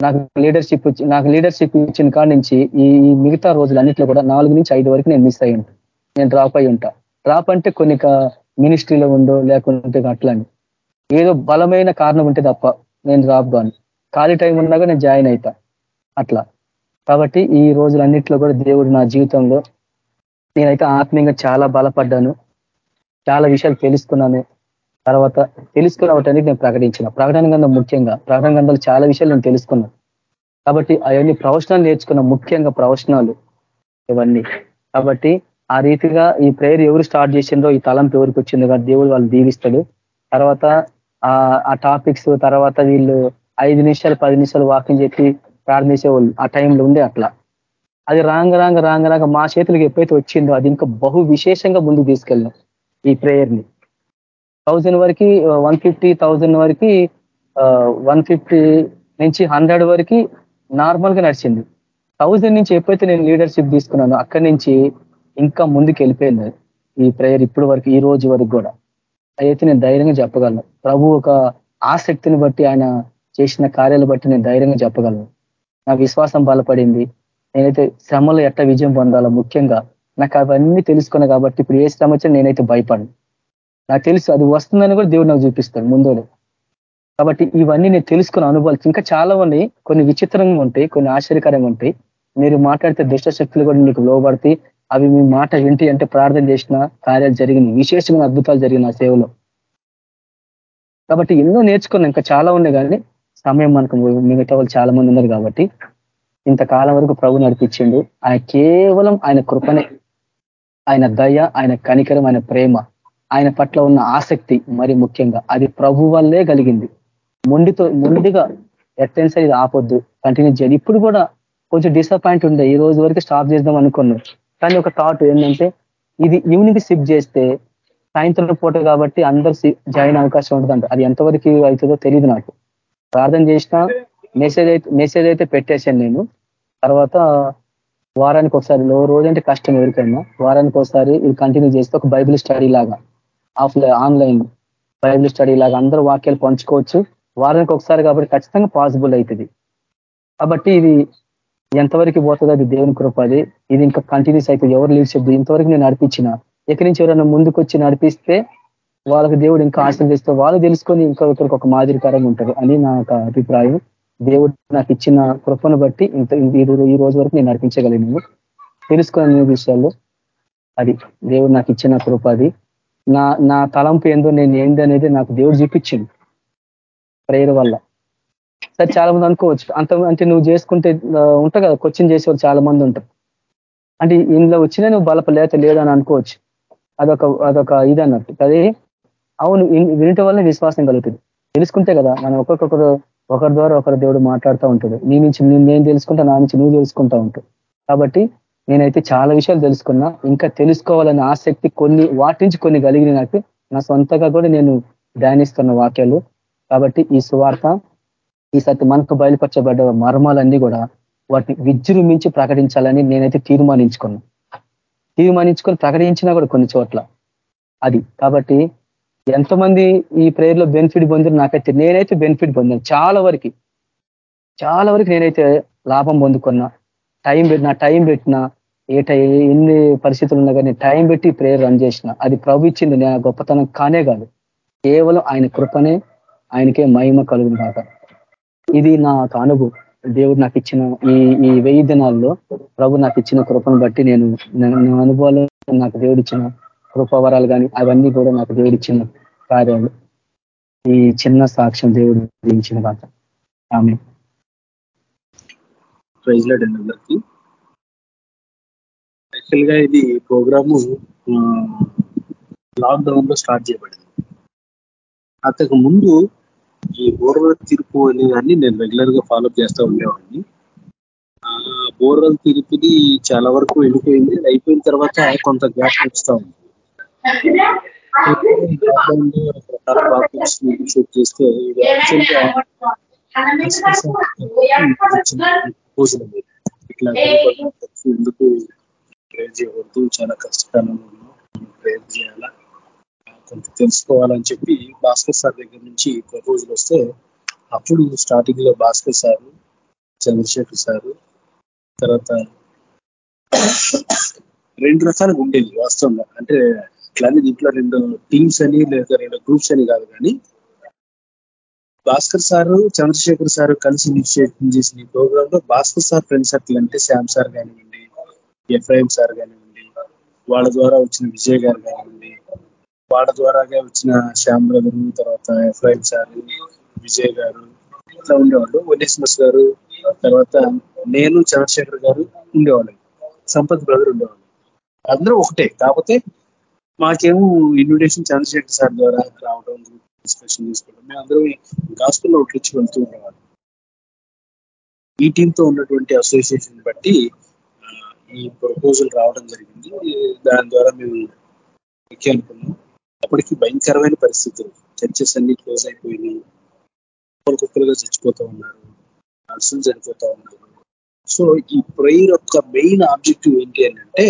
నాకు లీడర్షిప్ నాకు లీడర్షిప్ ఇచ్చిన కాడి నుంచి ఈ మిగతా రోజులు అన్నింటిలో కూడా నాలుగు నుంచి ఐదు వరకు నేను మిస్ అయ్యి ఉంటా నేను డ్రాప్ అయి ఉంటా డ్రాప్ అంటే కొన్ని మినిస్ట్రీలో ఉండో లేకుంటే అట్లాంటి. ఏదో బలమైన కారణం ఉంటే తప్ప నేను డ్రాప్ కాను ఖాళీ టైం ఉన్నాగా నేను జాయిన్ అవుతా అట్లా. కాబట్టి ఈ రోజులన్నింటిలో కూడా దేవుడు నా జీవితంలో నేనైతే ఆత్మీయంగా చాలా బలపడ్డాను. చాలా విషయాలు తెలుసుకున్నాను. తర్వాత తెలుసుకున్న నేను ప్రకటించిన. ప్రకటన గంధం ముఖ్యంగా ప్రకటన గంధాలు చాలా విషయాలు నేను తెలుసుకున్నాను కాబట్టి అవన్నీ ప్రవచనాలు నేర్చుకున్న ముఖ్యంగా ప్రవచనాలు ఇవన్నీ. కాబట్టి ఆ రీతిగా ఈ ప్రేయర్ ఎవరు స్టార్ట్ చేసిందో ఈ తలంపు ఎవరికి వచ్చిందో దేవుడు వాళ్ళు దీవిస్తాడు. తర్వాత ఆ టాపిక్స్ తర్వాత వీళ్ళు ఐదు నిమిషాలు పది నిమిషాలు వాకింగ్ చెప్పి ప్రార్థించే వాళ్ళు ఆ టైంలో ఉండే అట్లా. అది రాంగ రాంగ రాంగ రాంగ మా చేతులకు ఎప్పుడైతే వచ్చిందో అది ఇంకా బహు విశేషంగా ముందుకు తీసుకెళ్ళాం ఈ ప్రేయర్ని థౌజండ్ వరకు వన్ ఫిఫ్టీ థౌజండ్ వరకు వన్ ఫిఫ్టీ నుంచి హండ్రెడ్ వరకు నార్మల్గా నడిచింది. థౌజండ్ నుంచి ఎప్పుడైతే నేను లీడర్షిప్ తీసుకున్నానో అక్కడి నుంచి ఇంకా ముందుకు వెళ్ళిపోయింది ఈ ప్రేయర్ ఇప్పుడు వరకు ఈ రోజు వరకు కూడా. అయితే నేను ధైర్యంగా చెప్పగలను. ప్రభు ఒక ఆసక్తిని బట్టి ఆయన చేసిన కార్యాలు బట్టి నేను ధైర్యంగా చెప్పగలను. నా విశ్వాసం బలపడింది. నేనైతే శ్రమలో ఎట్ట విజయం పొందాలో ముఖ్యంగా నాకు అవన్నీ తెలుసుకున్నా కాబట్టి ఇప్పుడు ఏ శ్రమ వచ్చినా నేనైతే భయపడను. నాకు తెలుసు అది వస్తుందని కూడా దేవుడు నాకు చూపిస్తాడు ముందోడు. కాబట్టి ఇవన్నీ నేను తెలుసుకున్న అనుభవాలు ఇంకా చాలా ఉన్నాయి. కొన్ని విచిత్రంగా ఉంటాయి కొన్ని ఆశ్చర్యకరంగా ఉంటాయి. మీరు మాట్లాడితే దుష్ట శక్తులు కూడా మీకు లోబడతాయి. అవి మీ మాట ఏంటి అంటే ప్రార్థన చేసిన కార్యాలు జరిగినాయి విశేషమైన అద్భుతాలు జరిగిన సేవలో. కాబట్టి ఎన్నో నేర్చుకున్నాం ఇంకా చాలా ఉన్నాయి కానీ సమయం మనకు మిగతా వాళ్ళు చాలా మంది ఉన్నారు కాబట్టి ఇంతకాలం వరకు ప్రభు నడిపించిండు. ఆయన కేవలం ఆయన కృపనే ఆయన దయ ఆయన కనికరం ఆయన ప్రేమ. ఆయన పట్ల ఉన్న ఆసక్తి మరి ముఖ్యంగా అది ప్రభు వల్లే కలిగింది. మొండితో మొండిగా ఎట్టెన్స్ ఇది ఆపొద్దు. కంటిన్యూ చేయాలి ఇప్పుడు కూడా కొంచెం డిసప్పాయింట్ ఉండే. ఈ రోజు వరకు స్టాప్ చేద్దాం అనుకున్నాం. కానీ ఒక థాట్ ఏంటంటే ఇది ఈవినింగ్ షిఫ్ట్ చేస్తే సాయంత్రం పూట కాబట్టి అందరు జాయిన్ అవకాశం ఉంటుందంట. అది ఎంతవరకు అవుతుందో తెలియదు నాకు. ప్రార్థన చేసిన మెసేజ్ అయితే మెసేజ్ అయితే పెట్టేశాను నేను. తర్వాత వారానికి ఒకసారి రోజు అంటే కష్టం ఎవరికైనా. వారానికి ఒకసారి ఇది కంటిన్యూ చేస్తే ఒక బైబిల్ స్టడీ లాగా. ఆఫ్ ఆన్లైన్ బైబిల్ స్టడీ లాగా అందరూ వాక్యాలు పంచుకోవచ్చు. వారానికి ఒకసారి కాబట్టి ఖచ్చితంగా పాసిబుల్ అవుతుంది. కాబట్టి ఇది ఎంతవరకు పోతుంది అది దేవుని కృప అది. ఇది ఇంకా కంటిన్యూస్ అయితే ఎవరు లీడర్షిప్ ఇంతవరకు నేను నడిపించిన. ఎక్కడి నుంచి ఎవరైనా ముందుకు వచ్చి నడిపిస్తే వాళ్ళకి దేవుడు ఇంకా ఆశీర్దిస్తే వాళ్ళు తెలుసుకొని ఇంకా ఒకరికి ఒక మాదిరికరంగా ఉంటారు అని నా అభిప్రాయం. దేవుడు నాకు ఇచ్చిన కృపను బట్టి ఇంత ఈ రోజు వరకు నేను నడిపించగలిగినాను తెలుసుకున్న విషయాల్లో అది దేవుడు నాకు ఇచ్చిన కృప అది. నా నా తలంపు ఏందో నేను ఏంది అనేది నాకు దేవుడు చూపించింది ప్రేయర్ వల్ల. సరే చాలా మంది అనుకోవచ్చు. అంత అంటే నువ్వు చేసుకుంటే ఉంటావు కదా క్వశ్చన్ చేసేవాళ్ళు చాలా మంది ఉంటారు. అంటే ఇందులో వచ్చినా నువ్వు బలపలేత లేదని అనుకోవచ్చు. అదొక అదొక ఇది అన్నట్టు. అది అవును వినటం వల్ల విశ్వాసం కలుగుతుంది. తెలుసుకుంటే కదా మనం ఒక్కొక్కరు ఒకరి ద్వారా ఒకరి దేవుడు మాట్లాడుతూ ఉంటాడు. నీ నుంచి నేను తెలుసుకుంటా నా నుంచి నువ్వు తెలుసుకుంటా ఉంటావు. కాబట్టి నేనైతే చాలా విషయాలు తెలుసుకున్నా. ఇంకా తెలుసుకోవాలనే ఆసక్తి కొన్ని వాటి నుంచి కొన్ని కలిగిన నాకు. నా సొంతగా కూడా నేను ధ్యానిస్తున్న వాక్యాలు. కాబట్టి ఈ సువార్త ఈ సత్ మనకు బయలుపరచబడ్డ మర్మాలన్నీ కూడా వాటిని విజృంభించి ప్రకటించాలని నేనైతే తీర్మానించుకున్నా. తీర్మానించుకొని ప్రకటించినా కూడా కొన్ని చోట్ల అది. కాబట్టి ఎంతమంది ఈ ప్రేయర్లో బెనిఫిట్ పొందిన నాకైతే. నేనైతే బెనిఫిట్ పొందాను. చాలా వరకు చాలా వరకు నేనైతే లాభం పొందుకున్నా. టైం పెట్టిన టైం పెట్టిన ఏట ఎన్ని పరిస్థితులు ఉన్నా కానీ టైం పెట్టి ప్రేయర్ రన్ చేసిన. అది ప్రభు ఇచ్చింది నేను గొప్పతనం కానే కాదు. కేవలం ఆయన కృపనే ఆయనకే మహిమ కలుగును కాక ఇది నాకు అనుభవం దేవుడు నాకు ఇచ్చిన ఈ ఈ వెయ్యి దినాల్లో ప్రభు నాకు ఇచ్చిన కృపను బట్టి నేను నా అనుభవాలు నాకు దేవుడు ఇచ్చిన కృపవరాలు కానీ అవన్నీ కూడా నాకు దేవుడు ఇచ్చిన కార్యాలు. ఈ చిన్న సాక్ష్యం దేవుడు ఇచ్చిన కాక ఆమె యాక్చువల్గా ఇది ప్రోగ్రాము లాక్డౌన్లో స్టార్ట్ చేయబడింది. అంతకు ముందు ఈ బోర్వల్ తీర్పు అనేదాన్ని నేను రెగ్యులర్గా ఫాలోఅప్ చేస్తూ ఉండేవాడిని. బోర్వల్ తీర్పుది చాలా వరకు వెళ్ళిపోయింది. అయిపోయిన తర్వాత కొంత గ్యాప్ వస్తూ ఉంది. షూట్ చేస్తే ఇది యాక్చువల్గా ఇట్లా ఎందుకు ప్రేర్ చేయకూడదు చాలా కష్టకాలంలో ప్రేర్ చేయాలా? కొంత తెలుసుకోవాలని చెప్పి భాస్కర్ సార్ దగ్గర నుంచి ప్రపోజల్ వస్తే అప్పుడు స్టార్టింగ్లో భాస్కర్ సారు చంద్రశేఖర్ సారు తర్వాత రెండు రకాలుగా ఉండేది వాస్తవంగా. అంటే ఇట్లానే దీంట్లో రెండు టీమ్స్ అని లేదా రెండు గ్రూప్స్ అని కాదు కానీ భాస్కర్ సారు చంద్రశేఖర్ సారు కలిసి ఇనిషియేటివ్ చేసిన ఈ ప్రోగ్రామ్లో భాస్కర్ సార్ ఫ్రెండ్ సర్కిల్ అంటే శ్యామ్ సార్ కానీ ఎఫ్ఐఎం సార్ కానివ్వండి వాళ్ళ ద్వారా వచ్చిన విజయ్ గారు కానివ్వండి వాళ్ళ ద్వారాగా వచ్చిన శ్యామ్ బ్రదరు తర్వాత ఎఫ్ఐఎం సార్ విజయ్ గారు ఇట్లా ఉండేవాళ్ళు. ఒలేస్మస్ గారు తర్వాత నేను చంద్రశేఖర్ గారు ఉండేవాళ్ళు. సంపత్ బ్రదర్ ఉండేవాళ్ళు. అందరూ ఒకటే. కాకపోతే మాకేమో ఇన్విటేషన్ చంద్రశేఖర్ సార్ ద్వారా రావడం డిస్కషన్ చేసుకోవడం మేము అందరూ గాస్పుల్లో ఒకటి వెళ్తూ ఉండేవాళ్ళం. ఈ టీంతో ఉన్నటువంటి అసోసియేషన్ బట్టి ఈ ప్రపోజల్ రావడం జరిగింది. దాని ద్వారా మేము ఎక్కి అనుకున్నాం. అప్పటికి భయంకరమైన పరిస్థితులు. చర్చెస్ అన్ని క్లోజ్ అయిపోయినాయి. కుక్కలుగా చచ్చిపోతూ ఉన్నారు. నర్సులు చనిపోతూ ఉన్నారు. సో ఈ ప్రేయర్ యొక్క మెయిన్ ఆబ్జెక్టివ్ ఏంటి అంటే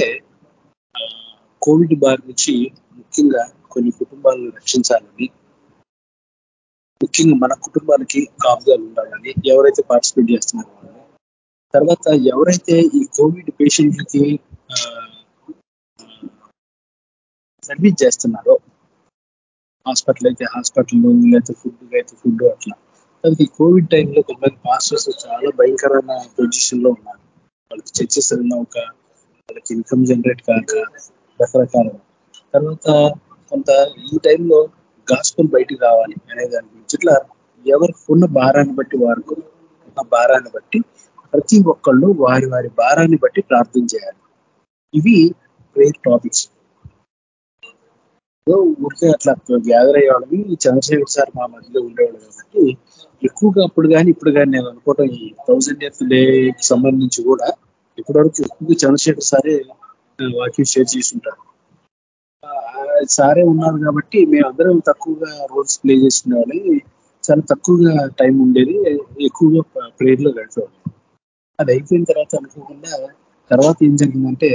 కోవిడ్ బారి నుంచి ముఖ్యంగా కొన్ని కుటుంబాలను రక్షించాలని ముఖ్యంగా మన కుటుంబానికి కాపుదాలు ఉండాలని ఎవరైతే పార్టిసిపేట్ చేస్తున్నారో తర్వాత ఎవరైతే ఈ కోవిడ్ పేషెంట్లకి సర్వీస్ చేస్తున్నారో హాస్పిటల్ అయితే హాస్పిటల్ లేకపోతే ఫుడ్ అయితే ఫుడ్ అట్లా. తర్వాత ఈ కోవిడ్ టైంలో కొంతమంది మాస్టర్స్ చాలా భయంకరమైన పొజిషన్లో ఉన్నారు. వాళ్ళకి చర్చెస్ ఒక వాళ్ళకి ఇన్కమ్ జనరేట్ కాక రకరకాల తర్వాత కొంత ఈ టైంలో గాస్పుల్ బయటికి రావాలి అనే దాని గురించి. ఇట్లా ఎవరికి ఉన్న భారాన్ని బట్టి వారికి ఉన్న భారాన్ని బట్టి ప్రతి ఒక్కళ్ళు వారి వారి భారాన్ని బట్టి ప్రార్థన చేయాలి. ఇవి ప్రేయర్ టాపిక్స్ ఊరికే అట్లా గ్యాదర్ అయ్యేవాళ్ళని చంద్రశేఖర్ సార్ మా మధ్యలో ఉండేవాళ్ళు కాబట్టి ఎక్కువగా అప్పుడు కానీ ఇప్పుడు కానీ నేను అనుకోవటం ఈ థౌజండ్ ఇయర్స్ డే సంబంధించి కూడా ఇప్పటివరకు ఎక్కువగా చంద్రశేఖర్ సారే వాక్యం షేర్ చేసి ఉంటారు సారే ఉన్నారు కాబట్టి మేమందరం తక్కువగా రోల్స్ ప్లే చేసిన వాళ్ళని చాలా తక్కువగా టైం ఉండేది ఎక్కువగా ప్రేయర్లో గడిపేవాళ్ళం. అది అయిపోయిన తర్వాత అనుకోకుండా తర్వాత ఏం జరిగిందంటే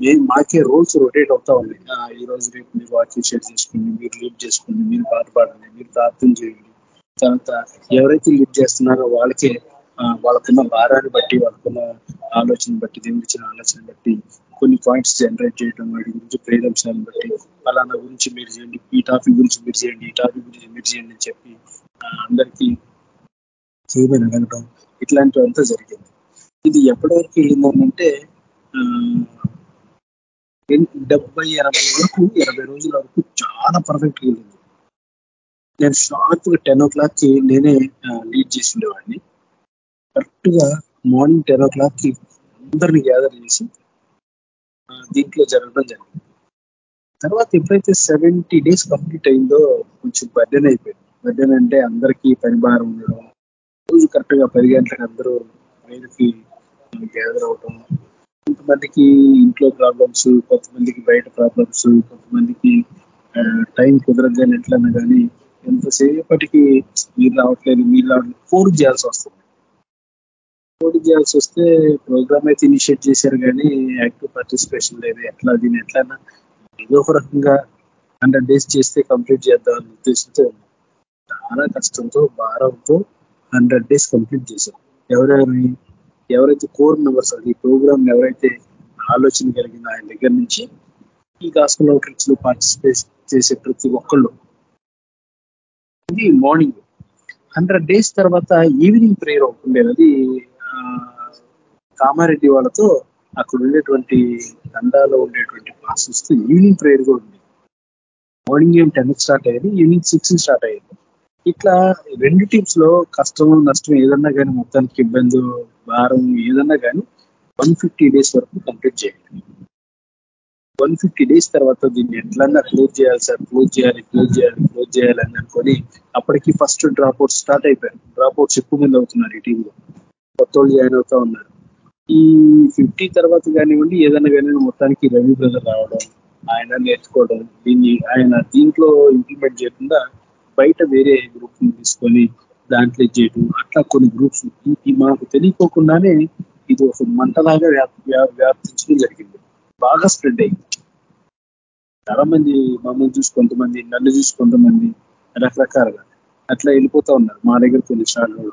మేము మాకే రోల్స్ రొటేట్ అవుతా ఉన్నాయి. ఈ రోజు రేపు మీరు వాకింగ్ షేర్ చేసుకోండి మీరు లీడ్ చేసుకోండి మీరు పాట పాడండి మీరు ప్రార్థన చేయండి. తర్వాత ఎవరైతే లీడ్ చేస్తున్నారో వాళ్ళకే వాళ్ళకున్న భారాన్ని బట్టి వాళ్ళకున్న ఆలోచన బట్టి దేవుడు ఇచ్చిన ఆలోచన బట్టి కొన్ని పాయింట్స్ జనరేట్ చేయడం వాటి గురించి ప్రేరంశాలను బట్టి ఫలానా గురించి మీరు చేయండి ఈ టాపిక్ గురించి మీరు చేయండి ఈ టాపిక్ గురించి మీరు చేయండి అని చెప్పి అందరికీ చేయమని అడగడం ఇట్లాంటివంతా జరిగింది. ఇది ఎప్పటి వరకు వెళ్ళిందంటే డెబ్బై ఎనభై వరకు ఎనభై రోజుల వరకు చాలా పర్ఫెక్ట్ వెళ్ళింది. నేను షార్ప్గా టెన్ ఓ క్లాక్కి నేనే లీడ్ చేసి ఉండేవాడిని. కరెక్ట్గా మార్నింగ్ టెన్ ఓ క్లాక్కి అందరిని గ్యాదర్ చేసి దీంట్లో జరగడం జరిగింది. తర్వాత ఎప్పుడైతే సెవెంటీ డేస్ కంప్లీట్ అయిందో కొంచెం బర్డెన్ అయిపోయింది. బర్డెన్ అంటే అందరికీ పని భారం ఉండడం రోజు కరెక్ట్గా పది గంటలకు అందరూ రైలుకి గ్యాదర్ అవటం కొంతమందికి ఇంట్లో ప్రాబ్లమ్స్ కొంతమందికి బయట ప్రాబ్లమ్స్ కొంతమందికి టైం కుదరగానే ఎట్లన్నా కానీ ఎంతసేపటికి మీరు రావట్లేదు మీరు రావట్లేదు ఫోన్ చేయాల్సి వస్తుంది. ఫోన్ చేయాల్సి వస్తే ప్రోగ్రామ్ అయితే ఇనిషియేట్ చేశారు కానీ యాక్టివ్ పార్టిసిపేషన్ లేదు. ఎట్లా దీన్ని ఎట్లన్నా ఏదో ఒక రకంగా హండ్రెడ్ డేస్ చేస్తే కంప్లీట్ చేద్దామని ఉద్దేశంతో చాలా కష్టంతో భారంతో హండ్రెడ్ డేస్ కంప్లీట్ చేశారు ఎవరెవరి ఎవరైతే కోర్ మెంబర్స్ అది ఈ ప్రోగ్రామ్ ఎవరైతే ఆలోచన కలిగిన ఆయన దగ్గర నుంచి ఈ గాస్పల్ అవుట్రీచ్లో పార్టిసిపేట్ చేసే ప్రతి ఒక్కళ్ళు. ఇది మార్నింగ్ హండ్రెడ్ డేస్ తర్వాత ఈవినింగ్ ప్రేయర్ ఉండేది. అది కామారెడ్డి వాళ్ళతో అక్కడ ఉండేటువంటి దండాలో ఉండేటువంటి క్లాసెస్ ఈవినింగ్ ప్రేయర్ కూడా ఉంది మార్నింగ్ ఏం టెన్ స్టార్ట్ అయ్యేది ఈవినింగ్ సిక్స్ స్టార్ట్ అయ్యేది. ఇట్లా రెండు టీమ్స్లో కష్టం నష్టం ఏదన్నా కానీ మొత్తానికి ఇబ్బంది భారం ఏదన్నా కానీ వన్ ఫిఫ్టీ డేస్ వరకు కంప్లీట్ చేయండి. వన్ ఫిఫ్టీ డేస్ తర్వాత దీన్ని ఎట్లన్నా క్లోజ్ చేయాలి సార్? క్లోజ్ చేయాలి క్లోజ్ చేయాలి క్లోజ్ చేయాలి అని అనుకొని అప్పటికి ఫస్ట్ డ్రాప్ అవుట్స్ స్టార్ట్ అయిపోయారు డ్రాప్ అవుట్స్ ఎక్కువ మంది అవుతున్నారు ఈ టీంలో కొత్త వాళ్ళు జాయిన్ అవుతా ఉన్నారు. ఈ ఫిఫ్టీ తర్వాత కానివ్వండి ఏదైనా కానీ మొత్తానికి రవి బ్రదర్ రావడం ఆయన నేర్చుకోవడం దీన్ని ఆయన దీంట్లో ఇంప్లిమెంట్ చేయకుండా బయట వేరే గ్రూప్ తీసుకొని దాంట్లో చేయడం అట్లా కొన్ని గ్రూప్స్ మాకు తెలియకోకుండానే ఇది ఒక మంటలాగా వ్యాప్తించడం జరిగింది. బాగా స్ప్రెడ్ అయింది. చాలా మంది మమ్మల్ని చూసి కొంతమంది నన్ను చూసి కొంతమంది రకరకాలుగా అట్లా వెళ్ళిపోతా ఉన్నారు. మా దగ్గర కొన్ని సార్లు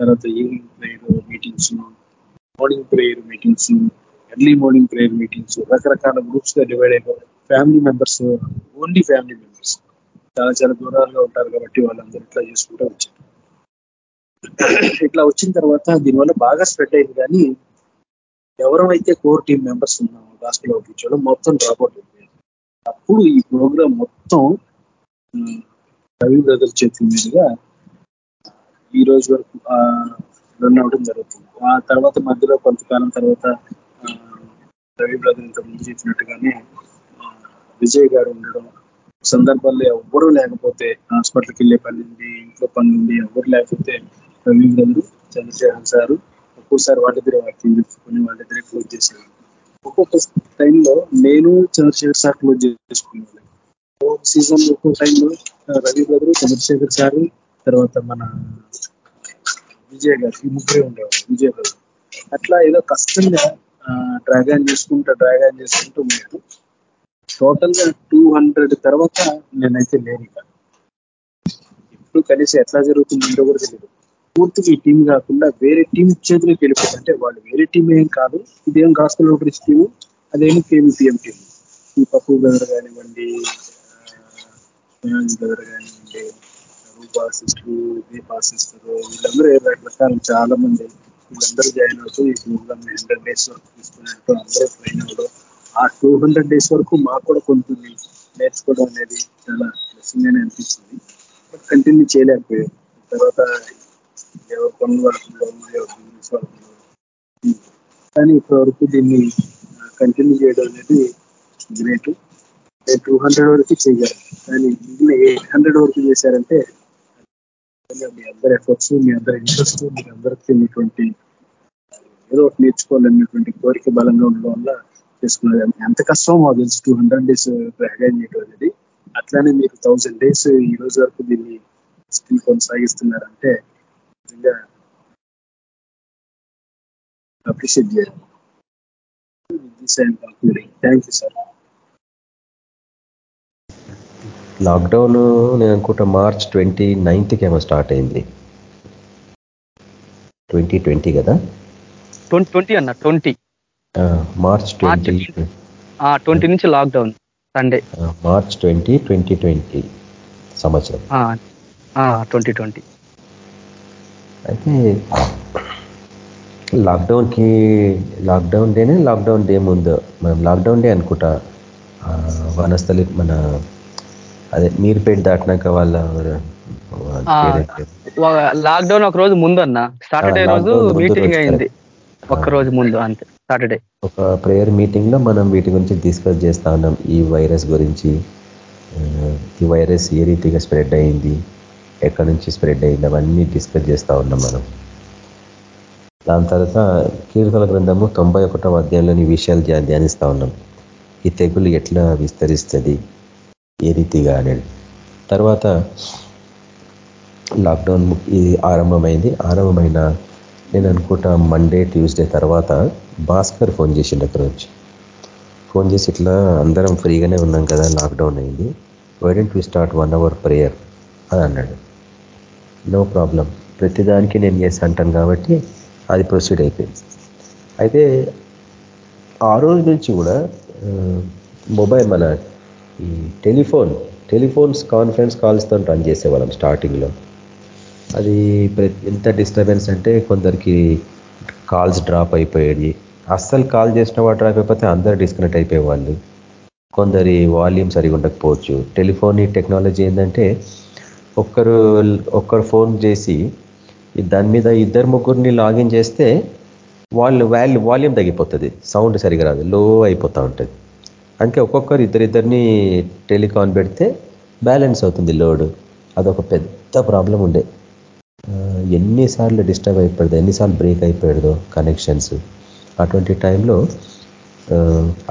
తర్వాత evening prayer meetings morning prayer meetings early morning prayer meetings రకరకాల గ్రూప్స్గా డివైడ్ అయిపోయి family members only family members చాలా చాలా దూరాల్లో ఉంటారు కాబట్టి వాళ్ళందరూ ఇట్లా చేసుకుంటూ వచ్చారు. ఇట్లా వచ్చిన తర్వాత దీనివల్ల బాగా స్ప్రెడ్ అయింది కానీ ఎవరైతే కోర్ టీం మెంబర్స్ ఉన్నామో హాస్పిటల్ అవుట్రీచ్లో మొత్తం డ్రాప్అవుట్ అయింది అప్పుడు ఈ ప్రోగ్రామ్ మొత్తం రవి బ్రదర్ చేతుల మీదుగా ఈ రోజు వరకు రన్ అవడం జరుగుతుంది. ఆ తర్వాత మధ్యలో కొంతకాలం తర్వాత రవి బ్రదర్ ఇంత ముందు చెప్పినట్టుగానే విజయ్ గారు ఉండడం సందర్భాల్లో ఎవ్వరూ లేకపోతే హాస్పిటల్కి వెళ్ళే పని ఉంది ఇంట్లో పని ఉంది ఎవరు లేకపోతే రవి చంద్రశేఖర్ సారు ఒక్కోసారి వాళ్ళిద్దరే వాక్యం చెప్పుకొని దగ్గరే క్లోజ్ చేసేవాళ్ళు ఒక్కొక్క టైంలో నేను చంద్రశేఖర్ సార్ క్లోజ్ చేసుకునేవాళ్ళం ఒక్కొక్క సీజన్ ఒక్కొక్క టైంలో రవి బ్రదరు చంద్రశేఖర్ సారు తర్వాత మన విజయ్ గారు ఈ ముగ్గురే ఉండేవారు విజయ్ గారు అట్లా ఏదో కష్టంగా డ్రాగాన్ చేసుకుంటూ డ్రాగాన్ చేసుకుంటూ ఉండేది టోటల్గా టూ హండ్రెడ్ తర్వాత నేనైతే లేను ఇక. ఇప్పుడు కలిసి ఎట్లా జరుగుతుందో కూడా తెలియదు పూర్తిగా ఈ టీం కాకుండా వేరే టీం చేతిలోకి వెళ్ళిపోయింది. అంటే వాళ్ళు వేరే టీం ఏం కాదు ఇదేం గాస్కల్ అవుట్రీచ్ టీము అదేమి కేవీపీఎం టీం ఈ పప్పు బ్రదర్ కానివ్వండి బ్రదర్ కానివ్వండి రూపా సిస్టరు దీపా సిస్టరు వీళ్ళందరూ రకరకాల చాలా మంది. వీళ్ళందరూ జాయిన్ అవుతూ ఈ ప్రోగ్రామ్ హండ్రెడ్ డేస్ వరకు తీసుకున్నట్టు అందరూ ట్రైన్ అవ్వడం. ఆ టూ హండ్రెడ్ డేస్ వరకు మాకు కూడా కొంత నేర్చుకోవడం అనేది చాలా బ్లెస్సింగ్ అని అనిపించింది బట్ కంటిన్యూ చేయలేకపోయాం. తర్వాత ఎవరి పనులు వాళ్ళకు ఎవరి కానీ ఇప్పటివరకు దీన్ని కంటిన్యూ చేయడం అనేది గ్రేట్ టూ హండ్రెడ్ వరకు చేయాలి కానీ మిగిలిన ఎయిట్ హండ్రెడ్ వరకు చేశారంటే మీ అందరి ఎఫర్ట్స్ మీ అందరి ఇంట్రెస్ట్ మీ అందరికి ఉన్నటువంటి ఏదో ఒకటి నేర్చుకోవాలనేటువంటి కోరిక బలంగా ఉండడం వల్ల చేసుకున్నది ఎంత కష్టం మాకు తెలుసు. టూ హండ్రెడ్ డేస్ డ్రాగన్ చేయడం అనేది. అట్లానే మీరు థౌసండ్ డేస్ ఈ రోజు వరకు దీన్ని స్టిల్ కొనసాగిస్తున్నారంటే నిజంగా అప్రిషియేట్ చేయాలి. థ్యాంక్ యూ సార్ లాక్డౌన్ నేను అనుకుంటా మార్చ్ ట్వంటీ నైన్త్కి ఏమో స్టార్ట్ అయింది. ట్వంటీ ట్వంటీ కదా? ట్వంటీ ట్వంటీ అన్న ట్వంటీ మార్చ్ ట్వంటీ ట్వంటీ నుంచి lockdown Sunday March twenty twenty twenty సంవత్సరం. ట్వంటీ ట్వంటీ అయితే లాక్డౌన్కి లాక్డౌన్ డేనే లాక్డౌన్ డే ముందు మనం లాక్డౌన్ డే అనుకుంటా వనస్థలి మన అదే మీరుపేట దాటినాక వాళ్ళ లాక్డౌన్ ఒక రోజు ముందు అన్న సాటర్డే రోజు మీటింగ్ అయింది. ఒక్క రోజు ముందు అంతే. సాటర్డే ఒక ప్రేయర్ మీటింగ్లో మనం వీటి గురించి డిస్కస్ చేస్తా ఉన్నాం. ఈ వైరస్ గురించి ఈ వైరస్ ఏ రీతిగా స్ప్రెడ్ అయింది ఎక్కడి నుంచి స్ప్రెడ్ అయింది అవన్నీ డిస్కస్ చేస్తూ ఉన్నాం మనం. దాని తర్వాత కీర్తన గ్రంథము తొంభై ఒకటో అధ్యాయంలోని విషయాలు ధ్యానిస్తూ ఉన్నాం. ఈ తెగులు ఎట్లా విస్తరిస్తుంది ఏ రీతిగా అనేది. తర్వాత లాక్డౌన్ ఇది ఆరంభమైంది. ఆరంభమైన నేను అనుకుంటా మండే ట్యూస్డే తర్వాత భాస్కర్ ఫోన్ చేసిండు అక్కడ నుంచి. ఫోన్ చేసి ఇట్లా అందరం ఫ్రీగానే ఉన్నాం కదా లాక్డౌన్ అయింది. Why don't we start one hour prayer అని అన్నాడు. నో ప్రాబ్లం ప్రతిదానికి నేను చేసి అంటాను కాబట్టి అది ప్రొసీడ్ అయిపోయింది. అయితే ఆ రోజు నుంచి కూడా మొబైల్ మన ఈ టెలిఫోన్ టెలిఫోన్స్ కాన్ఫరెన్స్ కాల్స్తో రన్ చేసేవాళ్ళం స్టార్టింగ్లో అది ఎంత డిస్టర్బెన్స్ అంటే కొందరికి కాల్స్ డ్రాప్ అయిపోయేది. అస్సలు కాల్ చేసిన వాడు అయిపోతే అందరు డిస్కనెక్ట్ అయిపోయేవాళ్ళు. కొందరి వాల్యూమ్ సరిగా ఉండకపోవచ్చు. టెలిఫోన్ టెక్నాలజీ ఏంటంటే ఒక్కరు ఒక్కరు ఫోన్ చేసి దాని మీద ఇద్దరు ముగ్గురిని లాగిన్ చేస్తే వాళ్ళు వాల్యూ వాల్యూమ్ తగ్గిపోతుంది. సౌండ్ సరిగా రాదు. లో అయిపోతూ ఉంటుంది. అందుకే ఒక్కొక్కరు ఇద్దరిద్దరిని టెలికాన్ పెడితే బ్యాలెన్స్ అవుతుంది లోడ్ అదొక పెద్ద ప్రాబ్లం ఉండే. ఎన్నిసార్లు డిస్టర్బ్ అయిపోయాడు ఎన్నిసార్లు బ్రేక్ అయిపోయాడో కనెక్షన్స్. అటువంటి టైంలో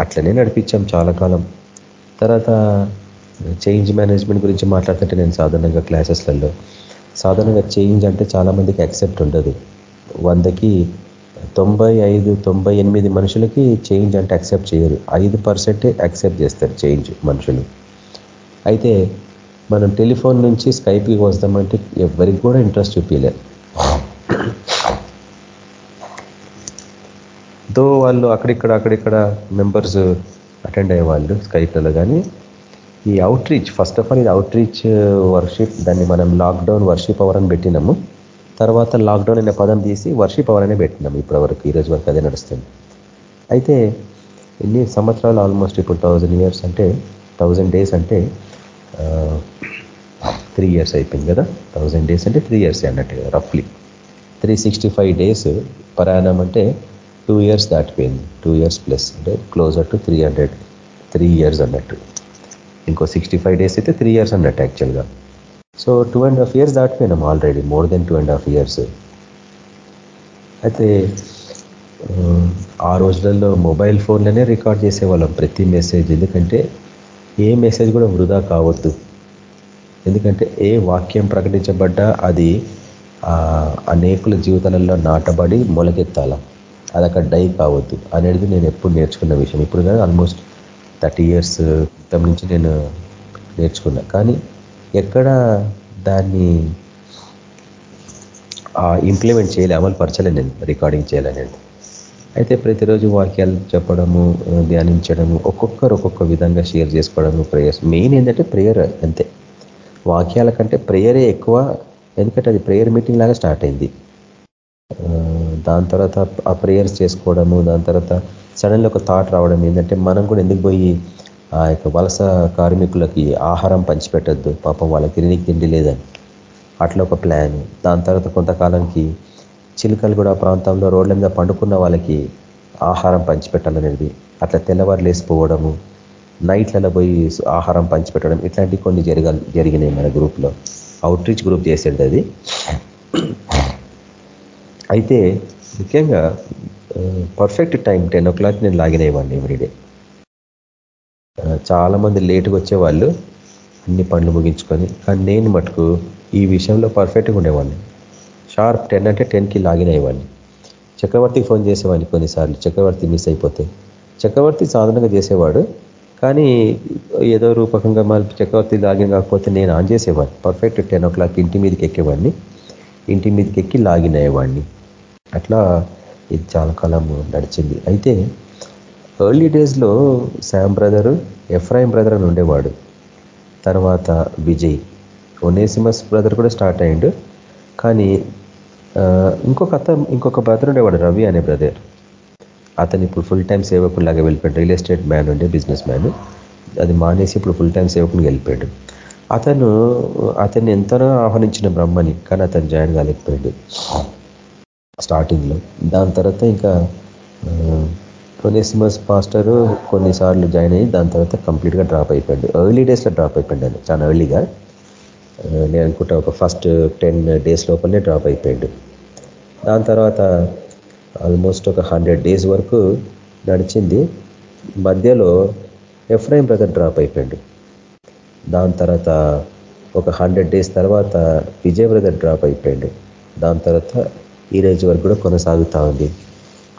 అట్లనే నడిపించాం చాలా కాలం. తర్వాత చేంజ్ మేనేజ్మెంట్ గురించి మాట్లాడుతుంటే నేను సాధారణంగా క్లాసెస్లలో సాధారణంగా చేంజ్ అంటే చాలామందికి యాక్సెప్ట్ ఉండదు. వందకి తొంభై ఐదు తొంభై ఎనిమిది మనుషులకి చేంజ్ అంటే యాక్సెప్ట్ చేయరు. ఐదు పర్సెంటే యాక్సెప్ట్ చేస్తారు చేంజ్ మనుషులు. అయితే మనం టెలిఫోన్ నుంచి స్కైప్కి వస్తామంటే ఎవరికి కూడా ఇంట్రెస్ట్ చూపించలేదు దో వాళ్ళు అక్కడిక్కడ అక్కడిక్కడ మెంబర్స్ అటెండ్ అయ్యేవాళ్ళు స్కైప్లలో కానీ ఈ outreach first of all ఇది అవుట్ రీచ్ వర్షిప్ దాన్ని మనం లాక్డౌన్ వర్షిప్ అవర్ అని పెట్టినాము. తర్వాత లాక్డౌన్ అనే పదం తీసి వర్షిప్ అవర్ అనే పెట్టినాము ఇప్పటివరకు ఈ రోజు వరకు అదే నడుస్తుంది. అయితే ఎన్ని సంవత్సరాలు ఆల్మోస్ట్ ఇప్పుడు థౌజండ్ ఇయర్స్ అంటే థౌజండ్ డేస్ అంటే త్రీ ఇయర్స్ అయిపోయింది కదా? థౌజండ్ డేస్ అంటే త్రీ ఇయర్స్ అన్నట్టు రఫ్లీ త్రీ సిక్స్టీ ఫైవ్ డేస్ ప్రయాణం అంటే టూ ఇయర్స్ దాటిపోయింది. టూ ఇయర్స్ ప్లస్ అంటే closer to three hundred three years అన్నట్టు. ఇంకో సిక్స్టీ ఫైవ్ డేస్ అయితే త్రీ ఇయర్స్ అన్నట్టు యాక్చువల్గా so two and half years దాటిపోయినాం already more than two and half years అయితే ఆ రోజులలో మొబైల్ ఫోన్లోనే రికార్డ్ చేసేవాళ్ళం ప్రతి మెసేజ్ ఎందుకంటే ఏ మెసేజ్ కూడా వృధా కావద్దు. ఎందుకంటే ఏ వాక్యం ప్రకటించబడ్డా అది అనేకుల జీవితాలలో నాటబడి మొలకెత్తాల? అది అక్కడ డై కావద్దు. అనేది నేను ఎప్పుడు నేర్చుకున్న విషయం. ఇప్పుడు కానీ ఆల్మోస్ట్ థర్టీ ఇయర్స్ క్రితం నుంచి నేను నేర్చుకున్నా. కానీ ఎక్కడ దాన్ని ఇంప్లిమెంట్ చేయలే అమలు పరచలే నేను రికార్డింగ్ చేయలేనండి అయితే ప్రతిరోజు వాక్యాలు చెప్పడము ధ్యానించడము ఒక్కొక్కరు ఒక్కొక్క విధంగా షేర్ చేసుకోవడము ప్రేయర్స్ మెయిన్ ఏంటంటే ప్రేయర్ అంతే. వాక్యాల కంటే ప్రేయరే ఎక్కువ ఎందుకంటే అది ప్రేయర్ మీటింగ్ లాగా స్టార్ట్ అయింది. దాని తర్వాత ఆ ప్రేయర్స్ చేసుకోవడము దాని తర్వాత సడన్లీ ఒక థాట్ రావడం ఏంటంటే మనం కూడా ఎందుకు పోయి ఆ యొక్క వలస కార్మికులకి ఆహారం పంచిపెట్టద్దు? పాపం వాళ్ళకి తిరిగి తిండి లేదని. అట్లా ఒక ప్లాన్. దాని తర్వాత కొంతకాలానికి చిలుకలు కూడా ప్రాంతంలో రోడ్ల మీద పండుకున్న వాళ్ళకి ఆహారం పంచిపెట్టాలనేది అట్లా తెల్లవారు లేసిపోవడము నైట్లలో పోయి ఆహారం పంచిపెట్టడం ఇట్లాంటివి కొన్ని జరగ జరిగినాయి మన గ్రూప్లో. అవుట్ రీచ్ గ్రూప్ చేసేది అది. అయితే ముఖ్యంగా perfect time ten o'clock నేను లాగిన్ అయ్యేవాడిని ఎవ్రీడే చాలామంది లేటుగా వచ్చేవాళ్ళు అన్ని పనులు ముగించుకొని కానీ నేను మటుకు ఈ విషయంలో పర్ఫెక్ట్గా ఉండేవాడిని. షార్ప్ టెన్ అంటే టెన్కి లాగిన్ అయ్యేవాడిని. చక్రవర్తికి ఫోన్ చేసేవాడిని కొన్నిసార్లు. చక్రవర్తి మిస్ అయిపోతే. చక్రవర్తి సాధారణంగా చేసేవాడు. కానీ ఏదో రూపకంగా మళ్ళీ చక్రవర్తి లాగిన్ కాకపోతే నేను ఆన్ చేసేవాడిని. పర్ఫెక్ట్ టెన్ ఓ క్లాక్ ఇంటి మీదకి ఎక్కేవాడిని. ఇంటి మీదకి ఎక్కి లాగిన్ అయ్యేవాడిని. అట్లా ఇది చాలా కాలం నడిచింది. అయితే ఎర్లీ డేస్లో శామ్ బ్రదరు ఎఫ్రాయిం బ్రదర్ అని ఉండేవాడు. తర్వాత విజయ్. ఒనేసిమస్ బ్రదర్ కూడా స్టార్ట్ అయ్యిండు. కానీ ఇంకొక అత ఇంకొక బ్రదర్ ఉండేవాడు రవి అనే బ్రదర్ అతను ఇప్పుడు ఫుల్ టైం సేవకులాగా వెళ్ళిపోయాడు. రియల్ ఎస్టేట్ మ్యాన్ ఉండే బిజినెస్ మ్యాన్ అది మానేసి ఇప్పుడు ఫుల్ టైం సేవకుని వెళ్ళిపోయాడు. అతను అతన్ని ఎంతనో ఆహ్వానించిన బ్రహ్మని కానీ అతను జాయిన్ కాలేకపోయాడు. స్టార్టింగ్లో. దాని తర్వాత ఇంకా కొనేసిమస్ పాస్టర్ కొన్నిసార్లు జాయిన్ అయ్యి దాని తర్వాత కంప్లీట్గా డ్రాప్ అయిపోయాడు. ఎర్లీ డేస్లో డ్రాప్ అయిపోయాడు చాలా ఎర్లీగా నేను అనుకుంటా ఒక ఫస్ట్ టెన్ డేస్ లోపలనే డ్రాప్ అయిపోయాడు దాని తర్వాత ఆల్మోస్ట్ ఒక హండ్రెడ్ డేస్ వరకు నడిచింది. మధ్యలో ఎఫ్రాయిం బ్రదర్ డ్రాప్ అయిపోయాడు. దాని తర్వాత ఒక హండ్రెడ్ డేస్ తర్వాత విజయ్ బ్రదర్ డ్రాప్ అయిపోయాడు. దాని తర్వాత ఈ రోజు వరకు కూడా కొనసాగుతూ ఉంది.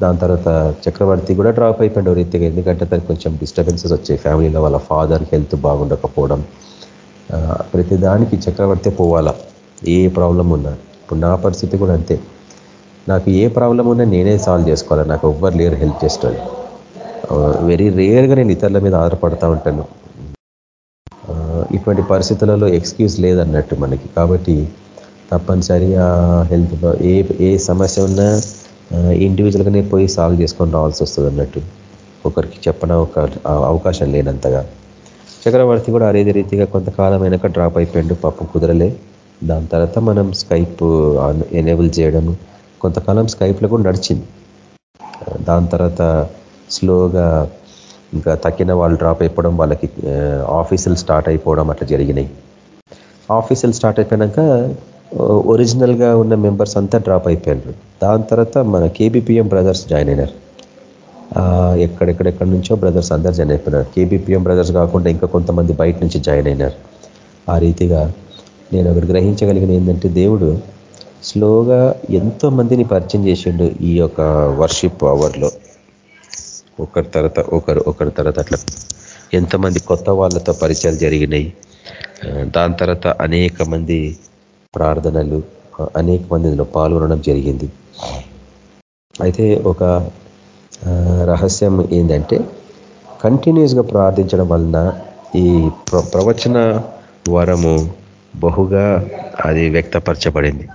దాని తర్వాత చక్రవర్తి కూడా డ్రాప్ అయిపోయాడు రీతిగా. ఎందుకంటే తనకు కొంచెం డిస్టర్బెన్సెస్ వచ్చాయి. ఫ్యామిలీలో వాళ్ళ ఫాదర్ హెల్త్ బాగుండకపోవడం. ప్రతిదానికి చక్రవర్తి పోవాలా? ఏ ప్రాబ్లం ఉన్నా. ఇప్పుడు నా పరిస్థితి కూడా అంతే. నాకు ఏ ప్రాబ్లం ఉన్నా నేనే సాల్వ్ చేసుకోవాలి? నాకు ఎవ్వరు లేరు హెల్ప్ చేస్తాడు వెరీ రేర్గా నేను ఇతరుల మీద ఆధారపడతా ఉంటాను. ఇటువంటి పరిస్థితులలో ఎక్స్క్యూజ్ లేదన్నట్టు మనకి. కాబట్టి తప్పనిసరిగా హెల్త్ ఏ ఏ సమస్య ఉన్నా ఇండివిజువల్గానే పోయి సాల్వ్ చేసుకొని రావాల్సి వస్తుంది అన్నట్టు ఒకరికి చెప్పన ఒక అవకాశం లేనంతగా. చక్రవర్తి కూడా అదే రీతిగా కొంతకాలం వెనక డ్రాప్ అయిపోయిండు. పాపం కుదరలే. దాని తర్వాత మనం స్కైప్ ఎనేబుల్ చేయడము. కొంతకాలం స్కైప్లో కూడా నడిచింది. దాని తర్వాత స్లోగా ఇంకా తక్కిన వాళ్ళు డ్రాప్ అయిపోవడం వాళ్ళకి ఆఫీసులు స్టార్ట్ అయిపోవడం అట్లా జరిగినాయి. ఆఫీసులు స్టార్ట్ అయిపోయాక ఒరిజినల్గా ఉన్న మెంబర్స్ అంతా డ్రాప్ అయిపోయారు దాని తర్వాత మన కేబిపిఎం బ్రదర్స్ జాయిన్ అయినారు. ఎక్కడెక్కడెక్కడి నుంచో బ్రదర్స్ అందరు జాయిన్ అయిపోయినారు. కేబీపీఎం బ్రదర్స్ కాకుండా ఇంకా కొంతమంది బయట నుంచి జాయిన్ అయినారు. ఆ రీతిగా నేను ఒకటి గ్రహించగలిగిన ఏంటంటే దేవుడు స్లోగా ఎంతో మందిని పరిచయం చేసిండు ఈ యొక్క వర్షిప్ అవర్లో. ఒకరి తర్వాత ఒకరు ఒకరి తర్వాత అట్లా ఎంతమంది కొత్త వాళ్ళతో పరిచయాలు జరిగినాయి. దాని తర్వాత అనేక మంది ప్రార్థనలు అనేక మందిలో పాల్గొనడం జరిగింది. అయితే ఒక రహస్యం ఏంటంటే కంటిన్యూస్గా ప్రార్థించడం వలన ఈ ప్రవచన వరము బహుగా అది వ్యక్తపరచబడింది.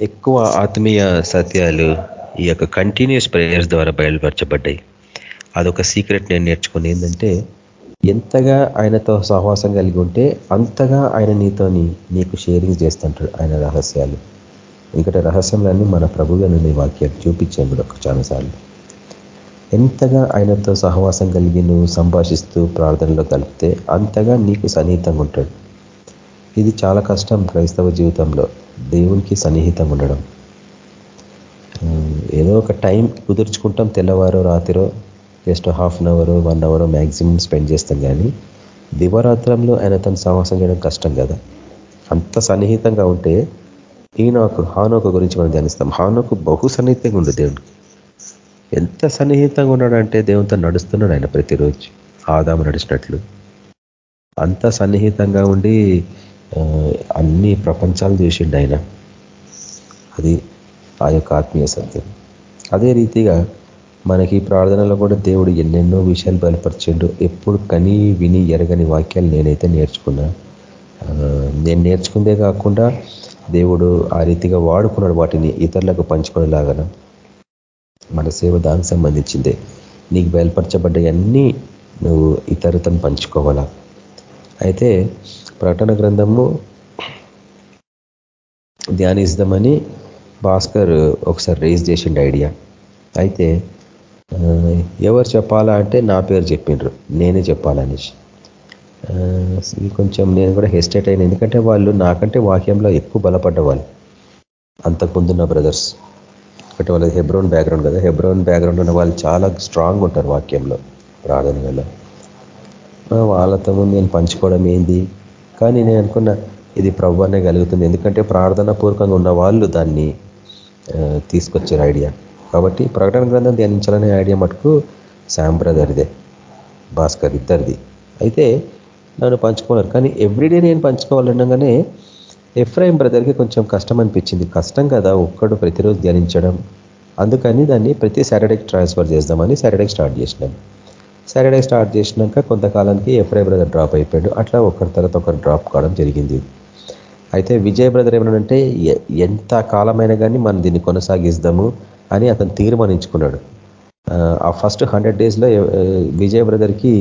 ఎక్కువ ఆత్మీయ సత్యాలు ఈ యొక్క కంటిన్యూస్ ప్రేయర్స్ ద్వారా బయలుపరచబడ్డాయి. అదొక సీక్రెట్ నేను నేర్చుకుని ఏంటంటే ఎంతగా ఆయనతో సహవాసం కలిగి ఉంటే అంతగా ఆయన నీతోని నీకు షేరింగ్ చేస్తుంటాడు ఆయన రహస్యాలు. ఎందుకంటే రహస్యంలన్నీ మన ప్రభుగానే వాక్యాలు చూపించాను కూడా చాలాసార్లు. ఎంతగా ఆయనతో సహవాసం కలిగి నువ్వు సంభాషిస్తూ ప్రార్థనలో కలిపితే అంతగా నీకు సన్నిహితంగా ఉంటాడు. ఇది చాలా కష్టం క్రైస్తవ జీవితంలో దేవునికి సన్నిహితంగా ఉండడం. ఏదో ఒక టైం కుదుర్చుకుంటాం తెల్లవారో రాత్రిరో just half an hour one hour maximum spend చేస్తాం కానీ దివరాత్రంలో ఆయన తను సహవాసం చేయడం కష్టం కదా. అంత సన్నిహితంగా ఉంటే ఈనాకు హానోకు గురించి మనం ధ్యానిస్తాం. హానోకు బహు సన్నిహితంగా ఉంది దేవుడికి ఎంత సన్నిహితంగా ఉన్నాడంటే దేవునితో నడుస్తున్నాడు ఆయన ప్రతిరోజు. ఆదాము నడిచినట్లు. అంత సన్నిహితంగా ఉండి అన్ని ప్రపంచాలు చూసిండు ఆయన. అది ఆ యొక్క ఆత్మీయ సత్యం. అదే రీతిగా మనకి ప్రార్థనలో కూడా దేవుడు ఎన్నెన్నో విషయాలు బయలుపరిచిండు. ఎప్పుడు కని విని ఎరగని వాక్యాలు నేనైతే నేర్చుకున్నా. నేను నేర్చుకుందే కాకుండా దేవుడు ఆ రీతిగా వాడుకున్నాడు వాటిని ఇతరులకు పంచుకునేలాగా మన సేవ దానికి సంబంధించిందే. నీకు బయలుపరచబడ్డవన్నీ నువ్వు ఇతరుతో పంచుకోవాలా? అయితే ప్రకటన గ్రంథము ధ్యానిస్తామని భాస్కర్ ఒకసారి రేజ్ చేసిండు ఐడియా. అయితే ఎవరు చెప్పాలా అంటే నా పేరు చెప్పిండ్రు. నేనే చెప్పాలనేసి. కొంచెం నేను కూడా హెస్టేట్ అయిన. ఎందుకంటే వాళ్ళు నాకంటే వాక్యంలో ఎక్కువ బలపడ్డ వాళ్ళు అంతకుముందున్న బ్రదర్స్ ఒకటి వాళ్ళది హెబ్రోన్ బ్యాక్గ్రౌండ్ కదా. హెబ్రోన్ బ్యాక్గ్రౌండ్ ఉన్న వాళ్ళు చాలా స్ట్రాంగ్ ఉంటారు వాక్యంలో ప్రార్థనలో వాళ్ళతో నేను పంచుకోవడం ఏంది? కానీ నేను అనుకున్న ఇది ప్రవ్వనే కలుగుతుంది. ఎందుకంటే ప్రార్థన పూర్వకంగా ఉన్న వాళ్ళు దాన్ని తీసుకొచ్చారు ఐడియా. కాబట్టి ప్రకటన గ్రంథం ధ్యానించాలనే ఐడియా మటుకు శామ్ బ్రదర్దే భాస్కర్ ఇద్దరిది. అయితే నన్ను పంచుకోవాలి కానీ ఎవ్రీడే నేను పంచుకోవాలనగానే ఎఫ్రాయిం బ్రదర్కి కొంచెం కష్టం అనిపించింది. కష్టం కదా ఒక్కడు ప్రతిరోజు ధ్యానించడం. అందుకని దాన్ని ప్రతి సాటర్డేకి ట్రాన్స్ఫర్ చేద్దామని సాటర్డేకి స్టార్ట్ చేసినాం. సాటర్డే స్టార్ట్ చేసినాక కొంతకాలానికి ఎఫ్రాయి బ్రదర్ డ్రాప్ అయిపోయాడు. అట్లా ఒకరి తర్వాత ఒకరు డ్రాప్ కావడం జరిగింది. అయితే విజయ్ బ్రదర్ ఏమనంటే ఎంత కాలమైనా కానీ మనం దీన్ని కొనసాగిస్తాము అని అతను తీర్మానించుకున్నాడు. ఆ ఫస్ట్ హండ్రెడ్ డేస్లో విజయ్ బ్రదర్కి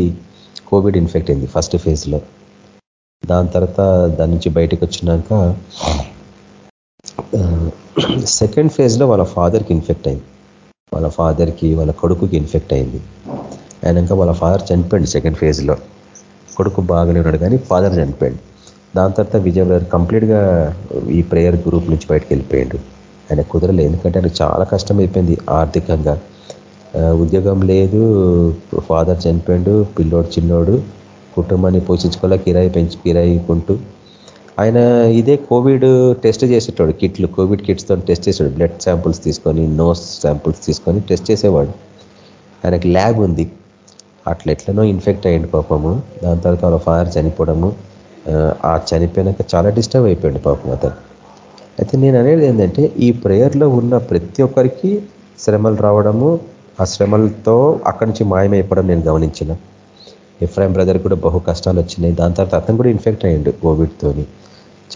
కోవిడ్ ఇన్ఫెక్ట్ అయింది ఫస్ట్ ఫేజ్లో దాని తర్వాత దాని నుంచి బయటకు వచ్చినాక సెకండ్ ఫేజ్లో వాళ్ళ ఫాదర్కి ఇన్ఫెక్ట్ అయింది. వాళ్ళ ఫాదర్కి వాళ్ళ కొడుకుకి ఇన్ఫెక్ట్ అయింది. అయినాక వాళ్ళ ఫాదర్ చనిపోయింది సెకండ్ ఫేజ్లో కొడుకు బాగానే ఉన్నాడు కానీ ఫాదర్ చనిపోయాడు. దాని తర్వాత విజయ్ బ్రదర్ కంప్లీట్గా ఈ ప్రేయర్ గ్రూప్ నుంచి బయటకు వెళ్ళిపోయాడు. ఆయన కుదరలేదు ఎందుకంటే ఆయన చాలా కష్టం అయిపోయింది ఆర్థికంగా. ఉద్యోగం లేదు ఫాదర్ చనిపోయాడు పిల్లోడు చిన్నోడు కుటుంబాన్ని పోషించుకోలే కిరాయి పెంచి కిరాయికుంటూ ఆయన ఇదే కోవిడ్ టెస్ట్ చేసేటోడు కిట్లు కోవిడ్ కిట్స్తో టెస్ట్ చేసాడు బ్లడ్ శాంపుల్స్ తీసుకొని నోస్ శాంపుల్స్ తీసుకొని టెస్ట్ చేసేవాడు. ఆయనకి ల్యాబ్ ఉంది. అట్లా ఎట్లనో ఇన్ఫెక్ట్ అయ్యింది పాపము. దాని తర్వాత వాళ్ళ ఫాదర్ చనిపోవడము. ఆ చనిపోయినాక చాలా డిస్టర్బ్ అయిపోయింది పాపం అతను. అయితే నేను అనేది ఏంటంటే ఈ ప్రేయర్లో ఉన్న ప్రతి ఒక్కరికి శ్రమలు రావడము ఆ శ్రమలతో అక్కడి నుంచి మాయమైపోవడం నేను గమనించిన. ఎఫ్రాయిం బ్రదర్ కూడా బహు కష్టాలు వచ్చినాయి. దాని తర్వాత అతను కూడా ఇన్ఫెక్ట్ అయ్యిండు కోవిడ్తోని.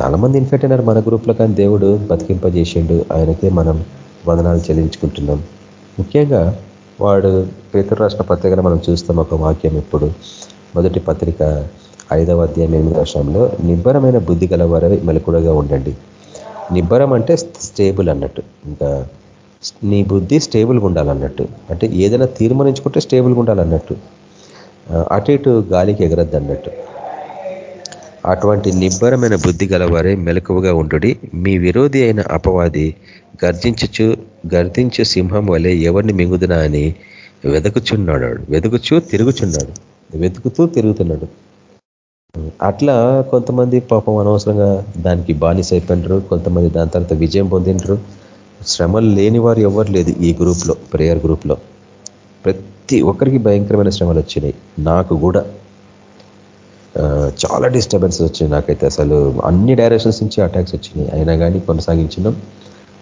చాలామంది ఇన్ఫెక్ట్ అయినారు మన గ్రూప్లో కానీ దేవుడు బతికింపజేసిండు. ఆయనకే మనం వదనాలు చెల్లించుకుంటున్నాం. ముఖ్యంగా వాడు పేతురు రాష్ట్ర పత్రికను మనం చూస్తాం ఒక వాక్యం ఇప్పుడు మొదటి పత్రిక ఐదవ అధ్యాయం ఎనిమిది వర్షంలో నిబ్బరమైన బుద్ధి గల గలవారు మెలకుడగా ఉండండి. నిబ్బరం అంటే స్టేబుల్ అన్నట్టు. ఇంకా నీ బుద్ధి స్టేబుల్గా ఉండాలన్నట్టు. అంటే ఏదైనా తీర్మానించుకుంటే స్టేబుల్గా ఉండాలన్నట్టు. అటు ఇటు గాలికి ఎగరద్దు అన్నట్టు అటువంటి నిబ్బరమైన బుద్ధి గలవారే మెలకువగా ఉండుడి. మీ విరోధి అయిన అపవాది గర్జించచ్చు గర్దించు సింహం వలె ఎవరిని మింగుదునా అని వెదకుచున్నాడు. వెతుకుచూ తిరుగుచున్నాడు. వెతుకుతూ తిరుగుతున్నాడు. అట్లా కొంతమంది పాపం అనవసరంగా దానికి బానిస అయిపోయినరు. కొంతమంది దాని తర్వాత విజయం పొందినరు శ్రమలు లేని వారు ఎవరు లేదు ఈ గ్రూప్లో ప్రేయర్ గ్రూప్లో. ప్రతి ఒక్కరికి భయంకరమైన శ్రమలు వచ్చినాయి. నాకు కూడా. చాలా డిస్టర్బెన్సెస్ వచ్చినాయి నాకైతే అసలు. అన్ని డైరెక్షన్స్ నుంచి అటాక్స్ వచ్చినాయి. అయినా కానీ కొనసాగించినాం.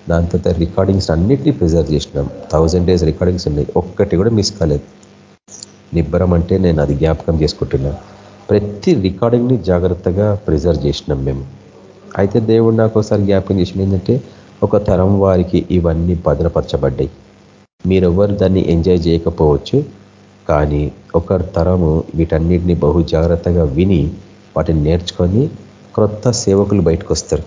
దాని తర్వాత రికార్డింగ్స్ అన్నిటినీ ప్రిజర్వ్ చేసినాం. థౌజండ్ డేస్ రికార్డింగ్స్ ఉన్నాయి. ఒక్కటి కూడా మిస్ కాలేదు. నిబ్బరం అంటే నేను అది జ్ఞాపకం చేసుకుంటున్నా. ప్రతి రికార్డింగ్ని జాగ్రత్తగా ప్రిజర్వ్ చేసినాం మేము. అయితే దేవుడు నాకు ఒకసారి జ్ఞాపకం చేసిన ఏంటంటే ఒక తరం వారికి ఇవన్నీ భద్రపరచబడ్డాయి. మీరెవ్వరు దాన్ని ఎంజాయ్ చేయకపోవచ్చు కానీ ఒక తరము వీటన్నిటిని బహు జాగ్రత్తగా విని వాటిని నేర్చుకొని క్రొత్త సేవకులు బయటకు వస్తారు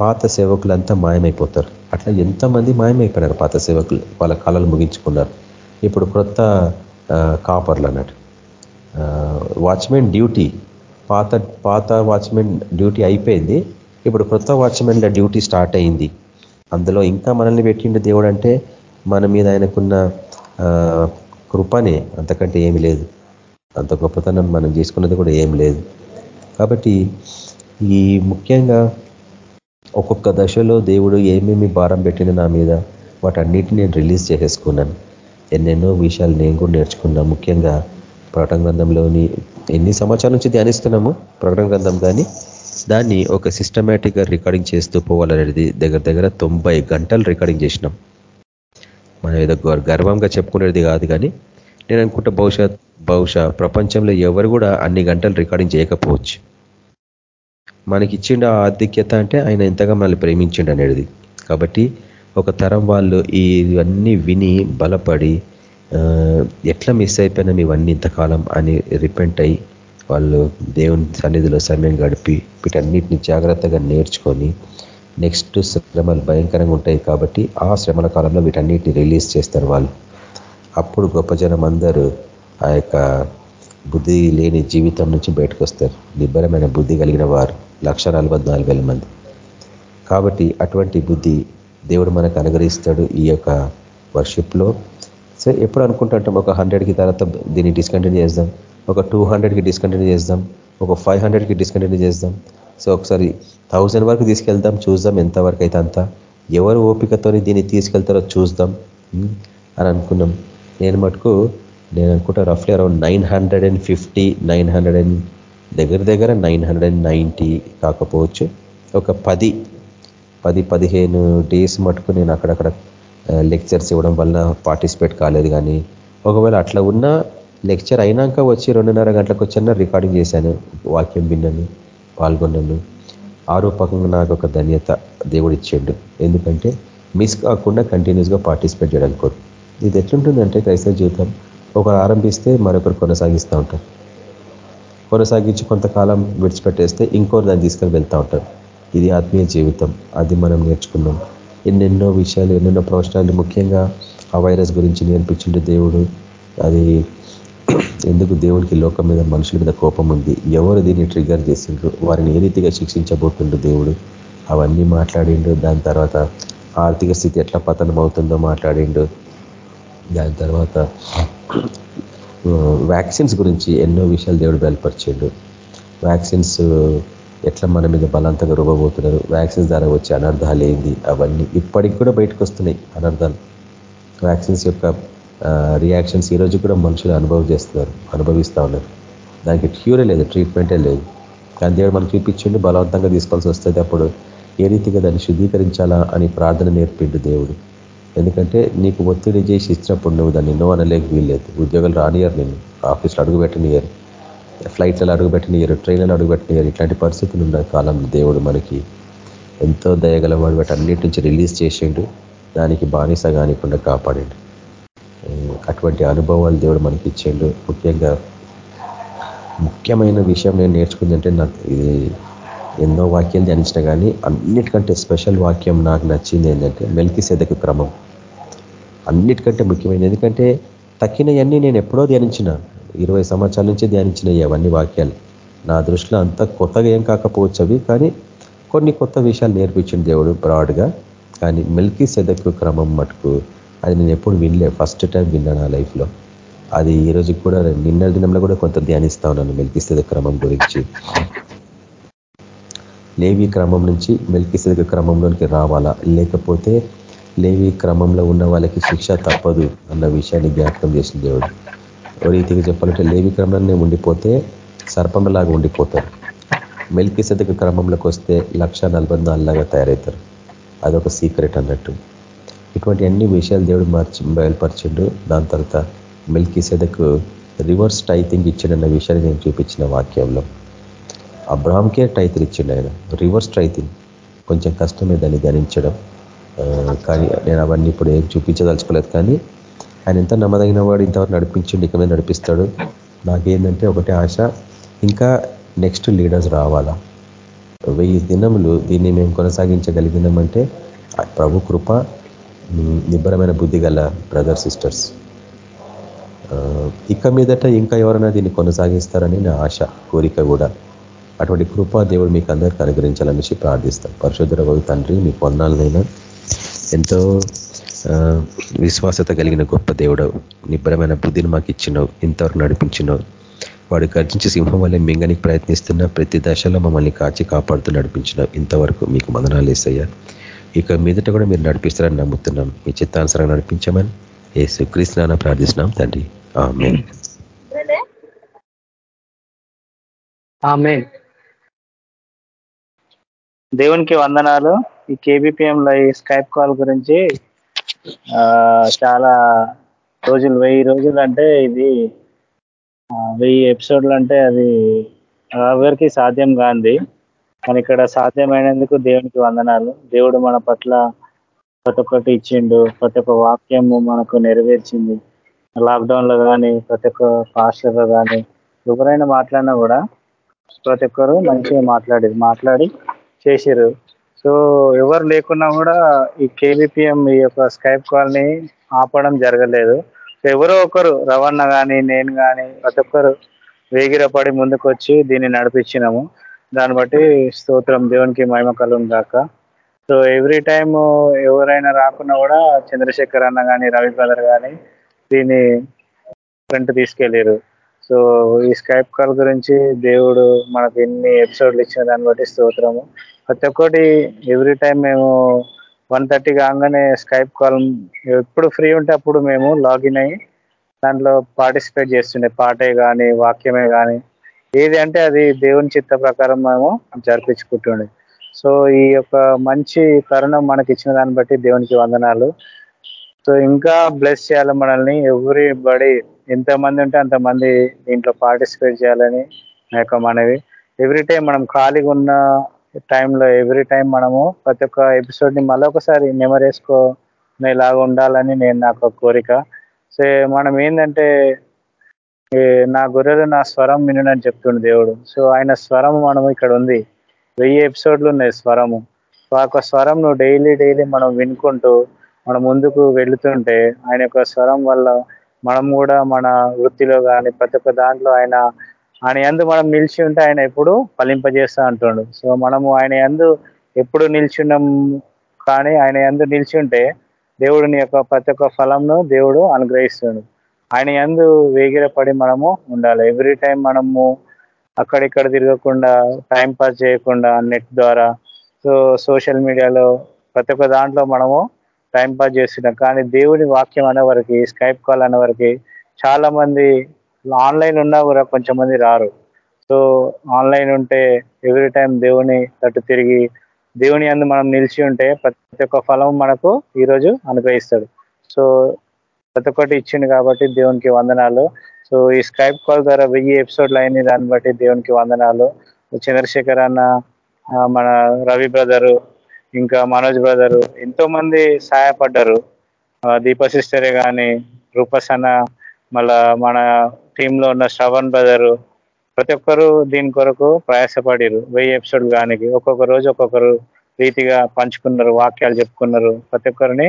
పాత సేవకులంతా మాయమైపోతారు. అట్లా ఎంతమంది మాయమైపోయినారు పాత సేవకులు? వాళ్ళ కళలు ముగించుకున్నారు. ఇప్పుడు క్రొత్త కాపర్లు అన్నట్టు. Watchmen duty. పాత పాత వాచ్మెన్ డ్యూటీ అయిపోయింది. ఇప్పుడు కొత్త వాచ్మెన్ల డ్యూటీ స్టార్ట్ అయింది. అందులో ఇంకా మనల్ని పెట్టిండు దేవుడు అంటే మన మీద ఆయనకున్న కృపనే. అంతకంటే ఏమి లేదు. అంత గొప్పతనం మనం చేసుకున్నది కూడా ఏం లేదు. కాబట్టి ఈ ముఖ్యంగా ఒక్కొక్క దశలో దేవుడు ఏమేమి భారం పెట్టిన నా మీద వాటన్నిటిని నేను రిలీజ్ చేసేసుకున్నాను. ఎన్నెన్నో విషయాలు నేను కూడా నేర్చుకున్నా. ముఖ్యంగా ప్రకటన గ్రంథంలోని ఎన్ని సంవత్సరాల నుంచి ధ్యానిస్తున్నాము? ప్రకటన గ్రంథం కానీ దాన్ని ఒక సిస్టమేటిక్గా రికార్డింగ్ చేస్తూ పోవాలనేది దగ్గర దగ్గర తొంభై గంటలు రికార్డింగ్ చేసినాం. మనం ఏదో గర్వంగా చెప్పుకునేది కాదు కానీ నేను అనుకుంటా బహుశా బహుశా ప్రపంచంలో ఎవరు కూడా అన్ని గంటలు రికార్డింగ్ చేయకపోవచ్చు. మనకి ఇచ్చిండు ఆ ఆధిక్యత అంటే ఆయన ఎంతగా మనల్ని ప్రేమించిండు అనేది. కాబట్టి ఒక తరం వాళ్ళు ఇవన్నీ విని బలపడి ఎట్లా మిస్ అయిపోయినాం ఇవన్నీ ఇంతకాలం అని రిపెంట్ అయ్యి వాళ్ళు దేవుని సన్నిధిలో సమయం గడిపి వీటన్నిటిని జాగ్రత్తగా నేర్చుకొని నెక్స్ట్ శ్రమలు భయంకరంగా ఉంటాయి కాబట్టి ఆ శ్రమల కాలంలో వీటన్నిటిని రిలీజ్ చేస్తారు వాళ్ళు. అప్పుడు గొప్ప జనం అందరూ ఆ యొక్క బుద్ధి లేని జీవితం నుంచి బయటకు వస్తారు. నిబ్బరమైన బుద్ధి కలిగిన వారు లక్ష మంది. కాబట్టి అటువంటి బుద్ధి దేవుడు మనకు అనుగ్రహిస్తాడు ఈ యొక్క వర్షిప్లో. సో ఎప్పుడు అనుకుంటుంటాం ఒక హండ్రెడ్కి తర్వాత దీన్ని డిస్కంటిన్యూ చేద్దాం. ఒక టూ హండ్రెడ్కి డిస్కంటిన్యూ చేద్దాం ఒక ఫైవ్ హండ్రెడ్కి డిస్కంటిన్యూ చేద్దాం. సో ఒకసారి థౌజండ్ వరకు తీసుకెళ్దాం చూద్దాం ఎంతవరకు అయితే అంత. ఎవరు ఓపికతో దీన్ని తీసుకెళ్తారో చూద్దాం. అని అనుకున్నాం. నేను మటుకు నేను అనుకుంటా రఫ్లీ around nine hundred and fifty nine hundred and దగ్గర దగ్గర నైన్ హండ్రెడ్ అండ్ నైంటీ కాకపోవచ్చు. ఒక పది పది పదిహేను డేస్ మటుకు నేను అక్కడక్కడ లెక్చర్స్ ఇవ్వడం వల్ల పార్టిసిపేట్ కాలేదు కానీ ఒకవేళ అట్లా ఉన్న లెక్చర్ అయినాక వచ్చి రెండున్నర గంటలకు వచ్చిన రికార్డింగ్ చేశాను వాక్యం విన్నాను పాల్గొన్నాను. ఆరోపకంగా నాకు ఒక ధన్యత దేవుడు ఇచ్చాడు. ఎందుకంటే మిస్ కాకుండా కంటిన్యూస్గా పార్టిసిపేట్ చేయడానికి కోరు. ఇది ఎట్లుంటుందంటే క్రైస్తవ జీవితం ఒకరు ఆరంభిస్తే మరొకరు కొనసాగిస్తూ ఉంటారు. కొనసాగించి కొంతకాలం విడిచిపెట్టేస్తే ఇంకోరు దాన్ని తీసుకొని వెళ్తూ ఉంటారు. ఇది ఆత్మీయ జీవితం అది మనం నేర్చుకున్నాం. ఎన్నెన్నో విషయాలు ఎన్నెన్నో ప్రవచనాలు ముఖ్యంగా ఆ వైరస్ గురించి నేర్పించిండే దేవుడు అది ఎందుకు దేవునికి లోకం మీద మనుషుల మీద కోపం ఉంది? ఎవరు దీన్ని ట్రిగర్ చేసిండ్రు? వారిని ఏ రీతిగా శిక్షించబోతుండ్రు దేవుడు? అవన్నీ మాట్లాడిండు. దాని తర్వాత ఆర్థిక స్థితి ఎట్లా పతనం అవుతుందో మాట్లాడిండు. దాని తర్వాత వ్యాక్సిన్స్ గురించి ఎన్నో విషయాలు దేవుడు బయలుపరిచిండు. వ్యాక్సిన్స్ ఎట్లా మన మీద బలంతంగా రువ్వబోతున్నారు? వ్యాక్సిన్స్ ద్వారా వచ్చే అనర్థాలు ఏంది? అవన్నీ ఇప్పటికి కూడా బయటకు వస్తున్నాయి అనర్థాలు వ్యాక్సిన్స్ యొక్క రియాక్షన్స్ ఈరోజు కూడా మనుషులు అనుభవం చేస్తున్నారు అనుభవిస్తూ ఉన్నారు. దానికి క్యూరే లేదు ట్రీట్మెంటే లేదు. కానీ దేవుడు మనకు చూపించిండు బలవంతంగా తీసుకోవాల్సి వస్తుంది అప్పుడు. ఏ రీతిగా దాన్ని శుద్ధీకరించాలా అని ప్రార్థన నేర్పిండు దేవుడు. ఎందుకంటే నీకు ఒత్తిడి చేసి ఇచ్చినప్పుడు నువ్వు దాన్ని నో అనలేక వీల్లేదు. ఉద్యోగాలు రానియరు నేను ఆఫీస్లో అడుగుపెట్టనియరు ఫ్లైట్లలో అడుగుపెట్టనియరు ట్రైన్లలో అడుగుపెట్టనియరు ఇట్లాంటి పరిస్థితులు ఉన్న కాలం దేవుడు మనకి ఎంతో దయగలవాడు. బట్టి అన్నిటి నుంచి రిలీజ్ చేసిండు. దానికి బానిస కానికుండా కాపాడండి. అటువంటి అనుభవాలు దేవుడు మనకి ఇచ్చిండు ముఖ్యంగా ముఖ్యమైన విషయం నేను నేర్చుకుందంటే నాకు ఇది ఎన్నో వాక్యాలు ధ్యానించిన కానీ అన్నిటికంటే స్పెషల్ వాక్యం నాకు నచ్చింది ఏంటంటే మెల్కి సెదకు క్రమం. అన్నిటికంటే ముఖ్యమైనది ఎందుకంటే తక్కినవన్నీ నేను ఎప్పుడో ధ్యానించిన ఇరవై సంవత్సరాల నుంచి ధ్యానించిన అవన్నీ వాక్యాలు. నా దృష్టిలో అంత కొత్తగా ఏం కాకపోవచ్చు అవి కానీ కొన్ని కొత్త విషయాలు నేర్పించిన దేవుడు బ్రాడ్గా. కానీ మిల్కీ సెదకు క్రమం మటుకు అది నేను ఎప్పుడు వినలే ఫస్ట్ టైం విన్నా నా లైఫ్లో అది ఈ రోజు కూడా నిన్న దినంలో కూడా కొంత ధ్యానిస్తా ఉన్నాను మెల్కిస్తేద క్రమం గురించి. లేవి క్రమం నుంచి మెల్కిస్తేద క్రమంలోనికి రావాలా? లేకపోతే లేవి క్రమంలో ఉన్న వాళ్ళకి శిక్ష తప్పదు అన్న విషయాన్ని జ్ఞాపకం చేసిన దేవుడు. ఓ రీతిగా చెప్పాలంటే లేవి క్రమంలోనే ఉండిపోతే సర్పంలాగా ఉండిపోతారు. మెల్కిసెదక క్రమంలోకి వస్తే లక్ష లాగా తయారవుతారు అదొక సీక్రెట్ అన్నట్టు. ఇటువంటి అన్ని విషయాలు దేవుడు మార్చి బయలుపరిచిండు. దాని తర్వాత మిల్కీ సెదకు రివర్స్ టైతింగ్ ఇచ్చిండన్న విషయాన్ని నేను చూపించిన వాక్యంలో. అబ్రామ్కే టైతులు ఇచ్చిండు ఆయన. రివర్స్ టైతింగ్ కొంచెం కష్టమే దాన్ని ధనించడం కానీ నేను అవన్నీ ఇప్పుడు ఏం చూపించదలుచుకోలేదు. కానీ ఆయన ఎంత నమ్మదగిన వాడు ఇంతవరకు నడిపించిండు ఇక మీద నడిపిస్తాడు. నాకేంటంటే ఒకటే ఆశ ఇంకా నెక్స్ట్ లీడర్స్ రావాలా? వెయ్యి దినములు దీన్ని మేము కొనసాగించగలిగినామంటే ప్రభు కృప నిబ్బరమైన బుద్ధి గల బ్రదర్ సిస్టర్స్. ఇక మీదట ఇంకా ఎవరైనా దీన్ని కొనసాగిస్తారని నా ఆశ కోరిక కూడా. అటువంటి కృపా దేవుడు మీకు అందరికీ అనుగ్రహించాలనేసి ప్రార్థిస్తాం. పరిశుద్ధ తండ్రి మీ వందాలనైనా ఎంతో విశ్వాసత కలిగిన గొప్ప దేవుడు నిబ్బరమైన బుద్ధిని మాకు ఇచ్చినావు ఇంతవరకు నడిపించినావు. వాడు గర్జించి సింహం వల్లే మింగనికి ప్రయత్నిస్తున్న ప్రతి దశలో మమ్మల్ని కాచి కాపాడుతూ నడిపించినావు. ఇంతవరకు మీకు మదనాలు వేసయ్యా ఇక మీదట కూడా మీరు నడిపిస్తారని నమ్ముతున్నాం. మీ చిత్తానుసరంగా నడిపించమని ఏ సుక్రీస్తున్నా ప్రార్థిస్తున్నాం తండ్రి. ఆమె దేవునికి వందనాలు. ఈ కేబిపిఎంలో ఈ స్కైప్ కాల్ గురించి చాలా రోజులు వెయ్యి రోజులు అంటే ఇది వెయ్యి ఎపిసోడ్లు అంటే అది ఎవరికి సాధ్యం కాంది. కానీ ఇక్కడ సాధ్యమైనందుకు దేవునికి వందనాలు. దేవుడు మన పట్ల ప్రతి ఒక్కటి ఇచ్చిండు. ప్రతి ఒక్క వాక్యము మనకు నెరవేర్చింది. లాక్డౌన్లో కానీ ప్రతి ఒక్క పాస్టర్లో కానీ ఎవరైనా మాట్లాడినా కూడా ప్రతి ఒక్కరు మంచిగా మాట్లాడేది మాట్లాడి చేసిరు సో ఎవరు లేకున్నా కూడా ఈ కేవీపీఎం ఈ యొక్క స్కైప్ కాల్ని ఆపడం జరగలేదు. ఎవరో ఒకరు రవణ కానీ నేను కానీ ప్రతి ఒక్కరు వేగిరపడి ముందుకు వచ్చి దీన్ని నడిపించినాము. దాన్ని బట్టి స్తోత్రం దేవునికి మహిమ కలం దాకా సో ఎవ్రీ టైమ్ ఎవరైనా రాకున్నా కూడా చంద్రశేఖర్ అన్న కానీ రవి బ్రదర్ కానీ దీన్ని ఫ్రంట్ తీసుకెళ్ళారు సో ఈ స్కైప్ కాల్ గురించి దేవుడు మనకు ఎన్ని ఎపిసోడ్లు ఇచ్చిన దాన్ని బట్టి స్తోత్రము. ప్రతి ఒక్కటి ఎవ్రీ టైం మేము వన్ థర్టీ కాగానే స్కైప్ కాల్ ఎప్పుడు ఫ్రీ ఉంటే అప్పుడు మేము లాగిన్ అయ్యి దాంట్లో పార్టిసిపేట్ చేస్తుండే. పాటే కానీ వాక్యమే కానీ ఏది అంటే అది దేవుని చిత్త ప్రకారం మేము జరిపించుకుంటుండే. సో ఈ యొక్క మంచి తరుణం మనకి ఇచ్చిన దాన్ని బట్టి దేవునికి వందనాలు. సో ఇంకా బ్లెస్ చేయాలి మనల్ని. ఎవ్రీ బడి ఎంతమంది ఉంటే అంతమంది దీంట్లో పార్టిసిపేట్ చేయాలని నా యొక్క మనవి. ఎవ్రీ టైం మనం ఖాళీగా ఉన్న టైంలో ఎవ్రీ టైం మనము ప్రతి ఒక్క ఎపిసోడ్ని మళ్ళీ ఒకసారి నెమరేసుకునేలాగా ఉండాలని నేను నాకు కోరిక. సో మనం ఏంటంటే నా గొర్రెలు నా స్వరం వినని చెప్తుండు దేవుడు. సో ఆయన స్వరం మనము ఇక్కడ ఉంది. వెయ్యి ఎపిసోడ్లు ఉన్నాయి స్వరము. ఆ యొక్క స్వరం నువ్వు డైలీ డైలీ మనం వినుకుంటూ మనం ముందుకు వెళుతుంటే ఆయన యొక్క స్వరం వల్ల మనం కూడా మన వృత్తిలో కానీ ప్రతి ఒక్క దాంట్లో ఆయన ఆయన ఎందు మనం నిలిచి ఉంటే ఆయన ఎప్పుడు ఫలింపజేస్తా అంటుండు. సో మనము ఆయన ఎందు ఎప్పుడు నిల్చున్నాం కానీ ఆయన ఎందు నిలిచి ఉంటే దేవుడిని యొక్క ప్రతి ఒక్క ఫలంను దేవుడు అనుగ్రహిస్తుండు. ఆయన ఎందు వేగిరపడి మనము ఉండాలి. ఎవ్రీ టైం మనము అక్కడిక్కడ తిరగకుండా టైం పాస్ చేయకుండా నెట్ ద్వారా సో సోషల్ మీడియాలో ప్రతి ఒక్క దాంట్లో మనము టైం పాస్ చేస్తున్నాం. కానీ దేవుని వాక్యం అనేవరకు స్కైప్ కాల్ అనేవరకు చాలా మంది ఆన్లైన్ ఉన్నా కూడా కొంచెం మంది రారు. సో ఆన్లైన్ ఉంటే ఎవ్రీ టైం దేవుని తట్టు తిరిగి దేవుని అందు మనం నిలిచి ఉంటే ప్రతి ఒక్క ఫలం మనకు ఈరోజు అనుగ్రహిస్తాడు. సో ప్రతి ఒక్కటి ఇచ్చింది కాబట్టి దేవునికి వందనాలు. సో ఈ స్కైప్ కాల్ ద్వారా వెయ్యి ఎపిసోడ్లు అయినాయి. దాన్ని బట్టి దేవునికి వందనాలు. చంద్రశేఖర్ అన్న మన రవి బ్రదరు ఇంకా మనోజ్ బ్రదరు ఎంతో మంది సహాయపడ్డారు దీప సిస్టరే కానీ రూపస్ అన్న మళ్ళా మన టీంలో ఉన్న శ్రవణ్ బ్రదరు ప్రతి ఒక్కరు దీని కొరకు ప్రయాసపడారు. వెయ్యి ఎపిసోడ్ కానీ ఒక్కొక్క రోజు ఒక్కొక్కరు రీతిగా పంచుకున్నారు వాక్యాలు చెప్పుకున్నారు. ప్రతి ఒక్కరిని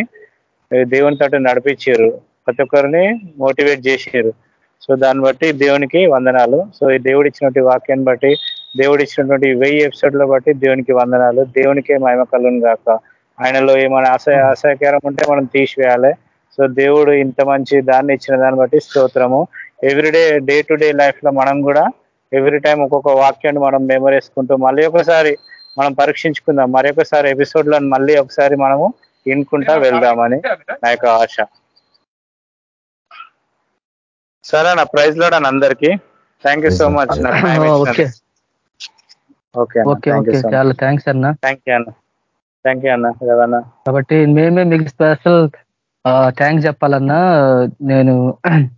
దేవుని తోటి నడిపించారు ప్రతి ఒక్కరిని మోటివేట్ చేసారు సో దాన్ని బట్టి దేవునికి వందనాలు. సో ఈ దేవుడు ఇచ్చినటువంటి వాక్యాన్ని బట్టి దేవుడు ఇచ్చినటువంటి వెయ్యి ఎపిసోడ్ల బట్టి దేవునికి వందనాలు. దేవునికే మహిమ కలుగును గాక. ఆయనలో ఏమైనా ఆశయ ఆశయకరం ఉంటే మనం తీసివేయాలి. సో దేవుడు ఇంత మంచి దాన్ని ఇచ్చిన దాన్ని బట్టి స్తోత్రము. ఎవ్రీడే డే టు డే లైఫ్లో మనం కూడా ఎవ్రీ టైం ఒక్కొక్క వాక్యాన్ని మనం మెమరేసుకుంటూ మళ్ళీ ఒకసారి మనం పరీక్షించుకుందాం. మరి ఒకసారి ఎపిసోడ్లను మళ్ళీ ఒకసారి మనము వినుకుంటా వెళ్దామని నా యొక్క ఆశ. సరే నా ప్రైజ్లో అందరికి. Thank you so much okay. Okay okay చాలా థ్యాంక్స్ అన్న. థ్యాంక్ యూ అన్న. థ్యాంక్ యూ అన్న. రవణ కాబట్టి మేమే మీకు స్పెషల్ థ్యాంక్స్ చెప్పాలన్నా. నేను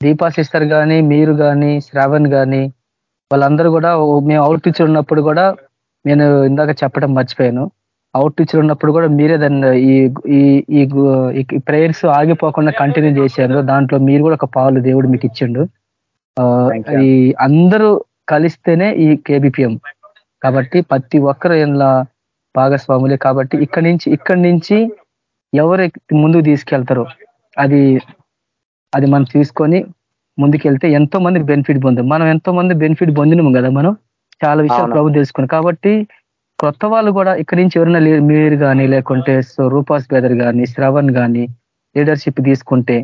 దీపా సిస్టర్ కానీ మీరు కానీ శ్రావణ్ కానీ వాళ్ళందరూ కూడా మేము అవుట్ టీచర్ ఉన్నప్పుడు కూడా నేను ఇందాక చెప్పడం మర్చిపోయాను. అవుట్ టీచర్ ఉన్నప్పుడు కూడా మీరే దాన్ని ఈ ఈ ప్రేయర్స్ ఆగిపోకుండా కంటిన్యూ చేశారు. దాంట్లో మీరు కూడా ఒక పాలు దేవుడు మీకు ఇచ్చిండు. ఈ అందరూ కలిస్తేనే ఈ కేబిపిఎం కాబట్టి ప్రతి ఒక్కరు ఇలా భాగస్వాములే. కాబట్టి ఇక్కడి నుంచి ఇక్కడి నుంచి ఎవరు ముందుకు తీసుకెళ్తారో అది అది మనం తీసుకొని ముందుకెళ్తే ఎంతో మంది బెనిఫిట్ పొందాం. మనం ఎంతో మంది బెనిఫిట్ పొందినాము కదా మనం. చాలా విషయాలు ప్రభు తెలుసుకున్నాం. కాబట్టి కొత్త వాళ్ళు కూడా ఇక్కడి నుంచి ఎవరైనా మీరు కానీ లేకుంటే సో రూపాస్ బెదర్ కానీ శ్రవణ్ కానీ లీడర్షిప్ తీసుకుంటే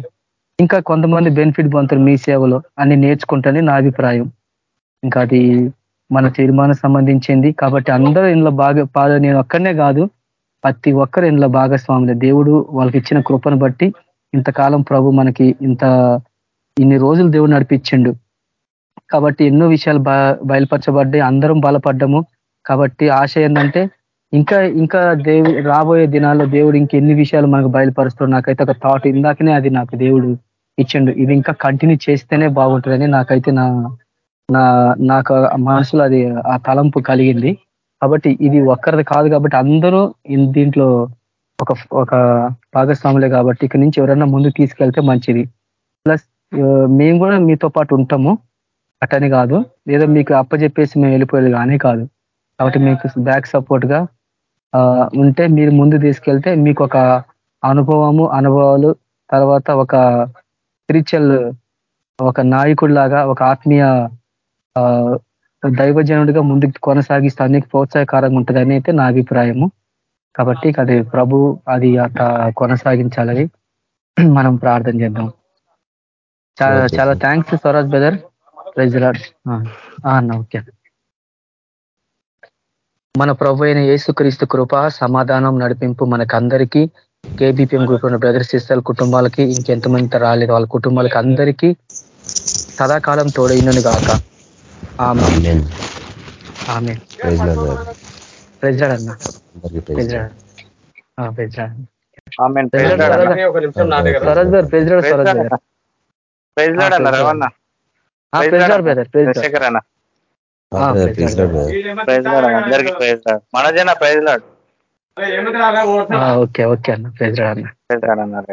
ఇంకా కొంతమంది బెనిఫిట్ పొందుతారు మీ సేవలో అన్ని నేర్చుకుంటేనే నా అభిప్రాయం. ఇంకా అది మన తీర్మానం సంబంధించింది. కాబట్టి అందరూ ఇందులో బాగా నేను ఒక్కడనే కాదు ప్రతి ఒక్కరు ఇందులో భాగస్వాములే. దేవుడు వాళ్ళకి ఇచ్చిన కృపను బట్టి ఇంతకాలం ప్రభు మనకి ఇంత ఇన్ని రోజులు దేవుడు నడిపించిండు. కాబట్టి ఎన్నో విషయాలు బయలుపరచబడ్డాయి. అందరం బలపడ్డము. కాబట్టి ఆశ ఏంటంటే ఇంకా ఇంకా దేవు రాబోయే దినాల్లో దేవుడు ఇంకెన్ని విషయాలు మనకు బయలుపరుస్తాడు నాకైతే ఒక థాట్ ఇందాకనే అది నాకు దేవుడు ఇచ్చిండు. ఇది ఇంకా కంటిన్యూ చేస్తేనే బాగుంటుందని నాకైతే నా నా నాకు మనసులో అది ఆ తలంపు కలిగింది. కాబట్టి ఇది ఒక్కరిది కాదు కాబట్టి అందరూ దీంట్లో ఒక ఒక భాగస్వాములే కాబట్టి ఇక్కడి నుంచి ఎవరన్నా ముందు తీసుకెళ్తే మంచిది. ప్లస్ మేము కూడా మీతో పాటు ఉంటాము. అటని కాదు. లేదా మీకు అప్పచెప్పేసి మేము వెళ్ళిపోయేది కానీ కాదు. కాబట్టి మీకు బ్యాక్ సపోర్ట్గా ఉంటే మీరు ముందు తీసుకెళ్తే మీకు ఒక అనుభవము అనుభవాలు తర్వాత ఒక స్పిరిచువల్ ఒక నాయకుడిలాగా ఒక ఆత్మీయ దైవజనుడిగా ముందుకు కొనసాగిస్తే అన్ని ప్రోత్సాహకరంగా ఉంటుందని అయితే నా అభిప్రాయము. కాబట్టి అది ప్రభు అది అట్లా కొనసాగించాలని మనం ప్రార్థన చేద్దాం. చాలా చాలా థ్యాంక్స్ స్వరాజ్ బ్రదర్. ప్రైజ్ అన్న ఓకే. మన ప్రభు అయిన యేసుక్రీస్తు కృప సమాధానం నడిపింపు మనకందరికీ కేబీపీఎం గ్రూప్ ఉన్న బ్రదర్ సిస్టర్ కుటుంబాలకి ఇంకెంతమంది రాలేదు వాళ్ళ కుటుంబాలకి అందరికీ సదాకాలం తోడైనను గాక. ఆమె. ఆమె అన్న. Lord. Praise the lord praise the lord amen. Praise the lord praise lord అన్న. మనజన ప్రైజ్ రాగా ఓకే ఓకే అన్న. ప్రైజ్ లార్డ్ అన్న.